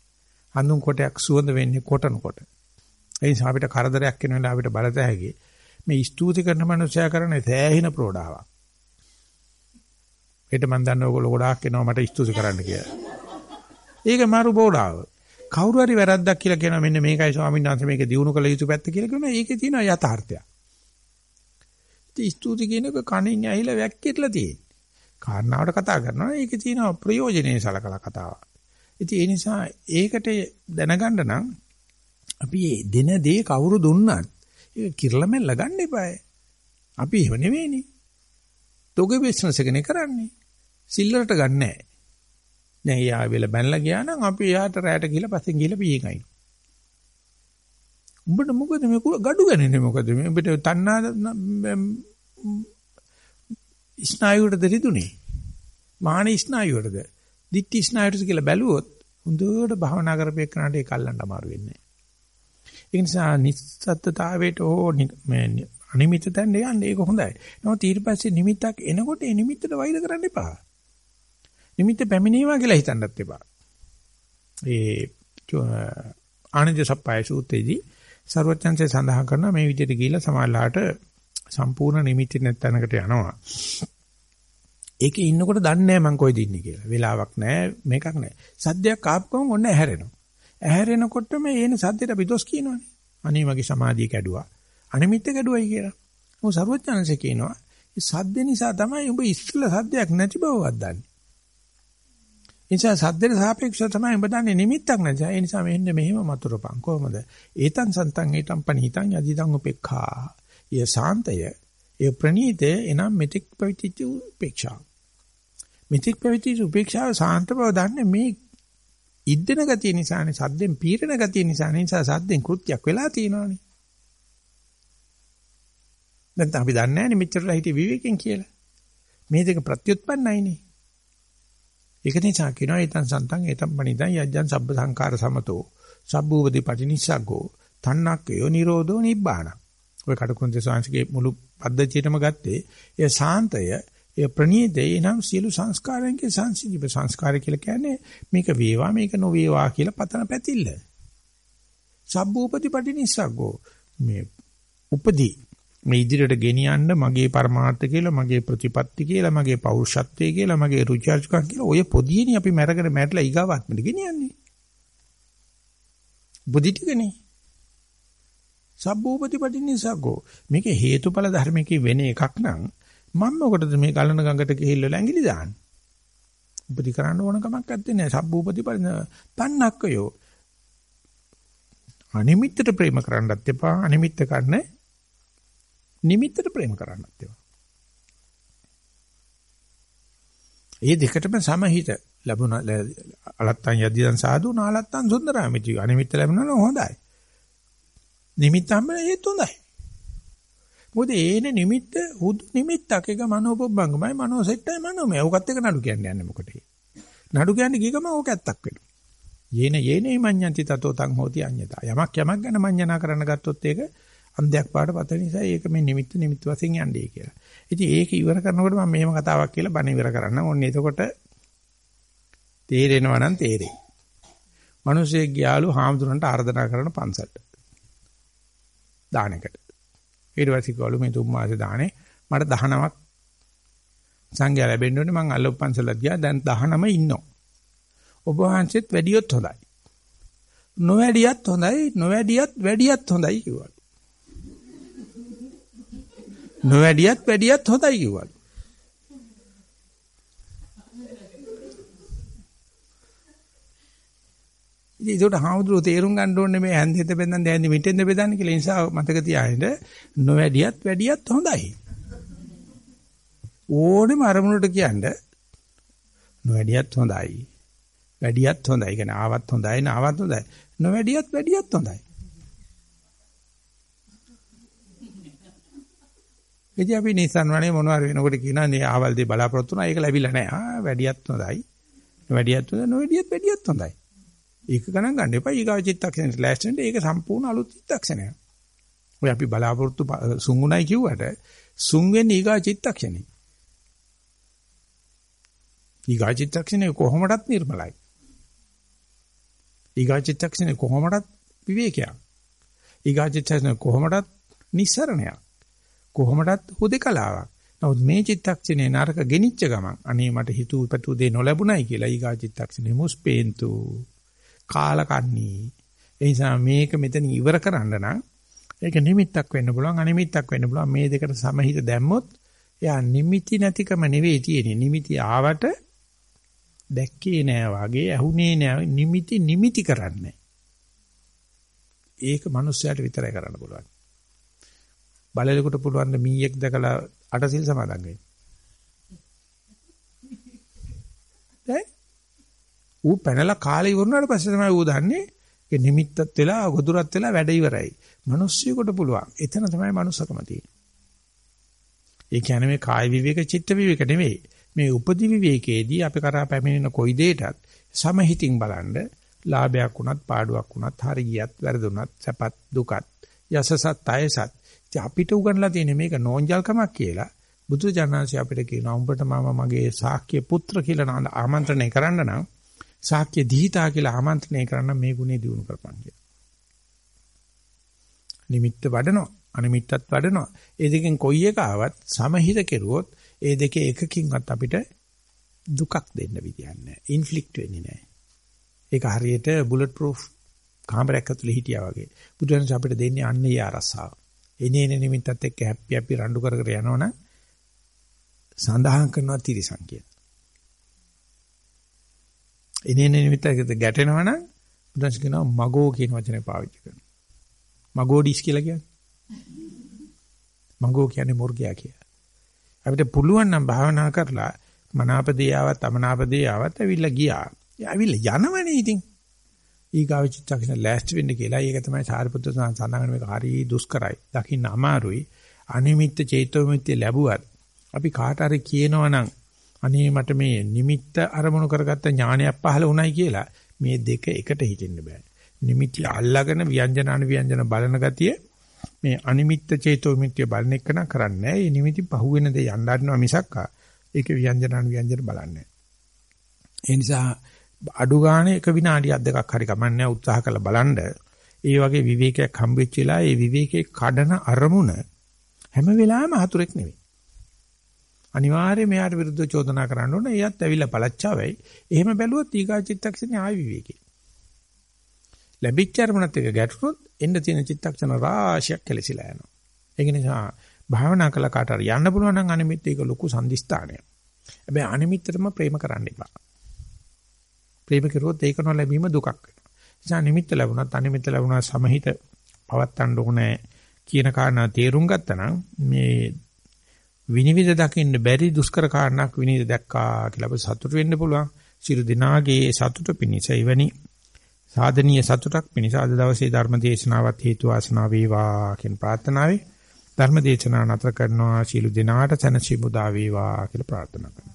හඳුන් කොටයක් සුවඳ වෙන්නේ කොටන කොට. ඒ නිසා අපිට කරදරයක් වෙන වෙලාව අපිට බලත හැකියි. මේ ස්තුති කරන මනුස්සයා කරන්නේ සෑහින ප්‍රෝඩාවක්. හෙට මන් දන්න ඕගොල්ලෝ ගොඩාක් එනවා මට ස්තුති කරන්න කියලා. ඒක මාරු බෝඩාව. කවුරු හරි වැරද්දක් කියලා කියනවා මෙන්න මේකයි ස්වාමීන් වහන්සේ මේක දිනු කළ යුතු පැත්ත කියලා කියනවා ඒකේ තියෙන යථාර්ථය. ඉතින් ස්තුති කියනක කණින් ඇහිලා වැක්කිටලා තියෙන්නේ. කාරණාවට කතා කරනවා ඒකේ තියෙන ප්‍රයෝජනේ සලකලා කතාවක්. ඉතින් ඒ නිසා ඒකට දැනගන්න නම් අපි දෙන දේ කවුරු දුන්නත් ඒක කිරලමෙල්ල ගන්න එපායි. අපි එහෙම නෙවෙයිනේ. තෝගේ බිස්නස් එකනේ කරන්නේ. සිල්ලරට ගන්නෑ. දැන් එයා වෙල බැනලා ගියා නම් අපි එයාට රැයට ගිහලා පස්සෙන් ගිහලා පීයෙන් අයින්. උඹට මොකද මේ gadu ගන්නේ මොකද මේ උඹට තණ්හා ස්නායුවටද රිදුනේ මාන ස්නායුවටද දිට්ටි ස්නායුවට කියලා බැලුවොත් හොඳට භවනා කරපේකනට ඒක අල්ලන්න අමාරු වෙන්නේ ඒ නිසා නිස්සත්තාවයට ඕ මේ අනිමිත තැන්න යන්නේ ඒක හොඳයි. නමුත් ඊට පස්සේ නිමිත්තක් එනකොට ඒ නිමිත්තට වෛර කරන්න එපා. නිමිත්ත පැමිණීවා කියලා හිතන්නත් එපා. ඒ ආනන්ද සප්පයි සූත්‍රයේදී ਸਰවඥන්සේ සඳහන් කරනවා මේ විදිහට ගිහිල්ලා සමාජලාට සම්පූර්ණ නිමිති නැත්නම්කට යනවා. ඒකේ ඉන්නකොට දන්නේ නැහැ මං කොයිද ඉන්නේ කියලා. වෙලාවක් නැහැ මේකක් නැහැ. සද්දයක් ආපුවම ඔන්න ඇහැරෙනවා. ඇහැරෙනකොට මේ එන සද්දෙට අපි දොස් කියනවනේ. අනේ මගේ සමාධිය කැඩුවා. අනිමිත්ත ගැඩුවයි කියලා. මොකද සරුවචනanse කියනවා මේ සද්ද නිසා තමයි උඹ ඉස්සෙල්ලා සද්දයක් නැති බව වද්දන්නේ. ඒ නිසා සද්දේට සාපේක්ෂව තමයි උඹ දන්නේ නිමිත්තක් නැති. ඒ නිසා මෙන්න මෙහෙම මතුරුපන් කොහොමද? ඒතන් සන්තන් ඒතන් පනිතන් යදිදන් උපේක්ඛා. ය සාන්තය ඒ ප්‍රණීතය එනම් මෙතික් පැවිතිච්ච උපේක්ෂාව. මෙතික් පැවිතිච්ච උපේක්ෂාව සාන්ත බව දන්නේ මේ ඉද්දෙන ගතිය නිසානේ සද්දෙන් පීරණ ගතිය නිසා නිසා සද්දෙන් කෘත්‍යයක් වෙලා තියෙනවානේ. දැන් අපි දන්නේ නැහැ නේ මෙච්චරලා හිටිය විවේකයෙන් කියලා. මේ දෙක ප්‍රත්‍යুৎපන්නයිනේ. ඒක නිසා කියනවා ඊතන් සන්තං ඒතම් පණිතං යජ්ජං සබ්බ සංකාර සමතෝ සබ්බූපති පටිනිස්සග්ගෝ තණ්හක්කයෝ නිරෝධෝ නිබ්බාන. ඔය කටුකුරුන්ද සාංශිකේ මුළු පද්ධතියටම ගත්තේ ඒ සාන්තය ඒ ප්‍රණීතේ නම් සියලු සංස්කාරයන්ගේ සංසිද්ධි සංස්කාර කියලා කියන්නේ මේක වේවා මේක නොවේවා කියලා පතන පැතිල්ල. සබ්බූපති පටිනිස්සග්ගෝ මේ උපදී මේ ඉදිරියට ගෙනියන්න මගේ පරමාර්ථ කියලා මගේ ප්‍රතිපත්ති කියලා මගේ පෞරුෂත්වය කියලා මගේ රුචර්ජකම් කියලා ඔය පොදියනේ අපි මැරගෙන මැරලා ඊගාවාත්මට ගෙනියන්නේ. බුද්ධි ටිකනේ. සබ්බූපති පටිනිසග්ගෝ මේක හේතුඵල ධර්මයේ වෙන එකක් නම් මම මොකටද මේ ගලන ගඟට ගිහිල්ලා ඇඟිලි දාන්නේ? උපදි කරන්න ඕන කමක් නැත්තේ නෑ සබ්බූපති පන්නක්කයෝ. අනිමිත්තට ප්‍රේම කරන්නත් එපා අනිමිත්ත කරන්නේ නිමිත්තට ප්‍රේම කරන්නත් ඒවා. ඒ දෙකටම සමහිත ලැබුණ අලත්තන් යදිදන් සාදු නාලත්තන් සුන්දරාමිති අනිමිත්ත ලැබුණා හොඳයි. නිමිත්තම ඒත් හොඳයි. මොකද ඒන නිමිත්ත හුදු නිමිත්තක් එක මනෝපොබ්බංගමයි මනෝසෙට්ටයි මනෝමය. ඕකත් එක නඩු කියන්නේ යන්නේ මොකටද? නඩු කියන්නේ ගිගම ඕක ඇත්තක් වෙනවා. යේන යේනේ මඤ්ඤන්ති තතෝ තං හෝති අඤ්ඤතා. යමක් යමක් ගැන මඤ්ඤණා කරන්න ගත්තොත් ඒක අන්ධයක් පාඩපත නිසා ඒක මේ නිමිත්ත නිමිත්ත වශයෙන් යන්නේ කියලා. ඉතින් ඒක ඉවර කරනකොට මම මෙහෙම කතාවක් කියලා බණ ඉවර කරන්න. ඔන්න එතකොට තේරෙනවා නම් තේරෙයි. මිනිස්සෙක් ගියාලු හාමුදුරන්ට ආර්දනා කරන පන්සලට. දානකට. ඊට පස්සේ ගාලු මේ තුන් මාසේ දානේ මට 19ක් සංඝයා ලැබෙන්න ඕනේ මං අල්ලප් පන්සලට ගියා දැන් 19ම ඉන්නවා. ඔබ වහන්සේත් වැඩියොත් හොඳයි. නොවැඩියත් හොඳයි නොවැඩියත් වැඩියත් හොඳයි කිව්වා. නොවැඩියත් වැඩියත් හොඳයි කිව්වලු. ඉතින් ඒකට හාමුදුරුවෝ තේරුම් ගන්න ඕනේ මේ හැන්දෙත බෙදන් දැන් මිටෙන්ද බෙදන්නේ කියලා නිසා මතක තියාගන්න නොවැඩියත් වැඩියත් හොඳයි. ඕනෙම අරමුණට කියන්නේ නොවැඩියත් හොඳයි. වැඩියත් හොඳයි. කියන්නේ ආවත් හොඳයි නාවත් හොඳයි. නොවැඩියත් වැඩියත් හොඳයි. ඉතින් අපි Nissan වනේ මොනවා හරි වෙනකොට කියනවා නේ ආවල් දෙය බලාපොරොත්තු වුණා ඒක ලැබිලා නැහැ. ආ වැඩියත් හොඳයි. වැඩියත් හොඳයි නොවැඩියත් වැඩියත් හොඳයි. ඒක ගණන් ගන්න එපා. ඊගාව චිත්තක්ෂණයට ලෑස්තිෙන්න ඒක සම්පූර්ණ අලුත් චිත්තක්ෂණයක්. ඔය අපි බලාපොරොත්තු සුන්ුණයි කිව්වට සුන් වෙන්නේ ඊගාව චිත්තක්ෂණේ. ඊගාව චිත්තක්ෂණේ කොහොමඩත් නිර්මලයි. ඊගාව චිත්තක්ෂණේ කොහොමඩත් විවේකයක්. ඊගාව චිත්තක්ෂණේ කොහොමඩත් නිස්සරණයක්. කොහොමදත් හුදේකලාවක්. නමුත් මේ චිත්තක්ෂණේ නරක ගෙනිච්ච ගමන් අනේ මට හිතුව පැතු දෙ නොලැබුණයි කියලා ඊගා චිත්තක්ෂණේ මුස්පේන්තු කාලකන්ණී. ඒ නිසා මේක මෙතන ඉවර කරන්න නම් ඒක නිමිත්තක් වෙන්න පුළුවන් අනිමිත්තක් වෙන්න පුළුවන් මේ දෙකට සමහිත දැම්මොත් එයා නිමිති නැතිකම නෙවෙයි තියෙන්නේ නිමිති ආවට දැක්කේ නෑ වගේ ඇහුනේ නෑ නිමිති නිමිති කරන්නේ ඒක මිනිස්සයාට විතරයි කරන්න පුළුවන් බලලෙකුට පුළුවන් ද මීයක් දැකලා අටසිල් සමාදන් වෙන්න. ඈ ඌ පැනලා කාලේ ඉවරනාට පස්සේ තමයි ඌ දන්නේ ඒ නිමිත්තත් වෙලා ගොදුරත් වෙලා වැඩ ඉවරයි. මිනිස්සුයෙකුට පුළුවන්. එතන තමයි මනුස්සකම තියෙන්නේ. ඒ කියන්නේ මේ කාය විවේක චිත්ත විවේක නෙවෙයි. මේ උපදි විවේකයේදී අපි කරා පැමිණෙන කොයි දෙයකටත් සමහිතින් බලන්න ලාභයක් වුණත් පාඩුවක් වුණත් හරියට වැරදුනත් සැපත් දුකත් යසසත් අයසත් ඉතින් අපිට උගන්ලා තියෙන්නේ මේක නෝන්ජල්කමක් කියලා. බුදු ජානනාංශය අපිට කියනවා උඹට මම මගේ ශාක්‍ය පුත්‍ර කියලා ආමන්ත්‍රණය කරන්න නම් ශාක්‍ය දීතා කියලා ආමන්ත්‍රණය කරන්න මේ ගුණේ දිනු කරපන් කියලා. නිමිත්ත වඩනවා අනිමිත්තත් වඩනවා. ඒ දෙකෙන් කොයි එක ආවත් සමහිත කෙරුවොත් ඒ දෙකේ එකකින්වත් අපිට දුකක් දෙන්න විදියක් නැහැ. ඉන්ෆ්ලික්ට් වෙන්නේ නැහැ. ඒක හරියට බුලට් ප්‍රූෆ් කාමරයක් ඇතුලේ හිටියා වගේ. බුදුරජාණන් අපිට දෙන්නේ අන්නේ ආරස්සාව. එනේන නිමිත්තත් එක්ක හැපි හැපි රණ්ඩු කර කර යනවනම් සඳහන් කරනවා තිරිසන් කියලා. එනේන නිමිත්තත් ගැටෙනවනම් බුදුන්ස් කියනවා මගෝ කියන වචනේ පාවිච්චි කරනවා. මගෝඩිස් කියලා කියන්නේ. මගෝ කියන්නේ මුර්ගයා කියලා. අපිට පුළුවන් නම් භාවනා කරලා මනාපදී ආවත් අමනාපදී ආවත් ඇවිල්ලා ගියා. ඇවිල්ලා යනවනේ ඉතින්. ඊගාව චිත්තක්ෂණ ලෑස්ති වෙන්න කියලා. ඒක තමයි සාරිපුත්‍ර සඳහන් මේක හරි දුෂ්කරයි. දකින්න අමාරුයි. අනිමිත්ත චේතෝමිත්‍ය ලැබුවත් අපි කාට හරි කියනවනම් අනේ මට මේ නිමිත්ත අරමුණු කරගත්ත ඥානයක් පහළ වුණයි කියලා මේ දෙක එකට හිටින්න බෑ. නිමිති අල්ලාගෙන ව්‍යංජන අනුව්‍යංජන බලන ගතිය මේ අනිමිත්ත චේතෝමිත්‍ය බලන එක නම් කරන්නේ නෑ. මේ නිමිති පහුවෙන දේ යන්න හදනවා මිසක් ඒක ව්‍යංජන අනුව්‍යංජන බලන්නේ ඒ නිසා අඩු ගානේ එක විනාඩියක් දෙකක් හරි කමන්නේ උත්සාහ කරලා බලන්න. ඒ වගේ විවේකයක් හම්බෙච්ච වෙලා ඒ විවේකේ කඩන අරමුණ හැම වෙලාවෙම හතුරෙක් නෙවෙයි. අනිවාර්යයෙන් මෙයාට විරුද්ධව චෝදනා කරන්න ඕන. එයත් ඇවිල්ලා පළච්චාවයි. එහෙම බැලුවොත් ඊගා චිත්තක්ෂණේ ආයි විවේකේ. ලැබිච්ච අරමුණත් එක ගැටුනොත් එන්න තියෙන චිත්තක්ෂණ රාශියක් කෙලසිලා යනවා. ඒක නිසා භාවනා කළ කාට හරි යන්න පුළුවන් නම් අනිමිත් ඒක ලොකු සම්දිස්ථානයක්. හැබැයි අනිමිත්තටම ප්‍රේම කරන්න එපා. ප්‍රේම කරුවොත් ඒක නොලැබීම දුකක් වෙනවා. නිසා නිමිත්ත ලැබුණත් අනිමිත්ත ලැබුණා සමහිත පවත්තන්න ඕනේ කියන කාරණා තේරුම් ගත්තා නම් මේ විනිවිද දකින්න බැරි දුෂ්කර කාරණාවක් විනිවිද දැක්කා කියලා අපිට සතුට වෙන්න පුළුවන්. සියලු දිනාගේ සතුට පිණිස එවැනි සාධනීය සතුටක් පිණිස අද දවසේ ධර්ම දේශනාවත් හේතු වාසනා වේවා කියන ප්‍රාර්ථනාවයි ධර්ම දේශනාව නතර කරනවා සියලු දිනාට සැනසීම උදා වේවා කියලා ප්‍රාර්ථනා කරනවා.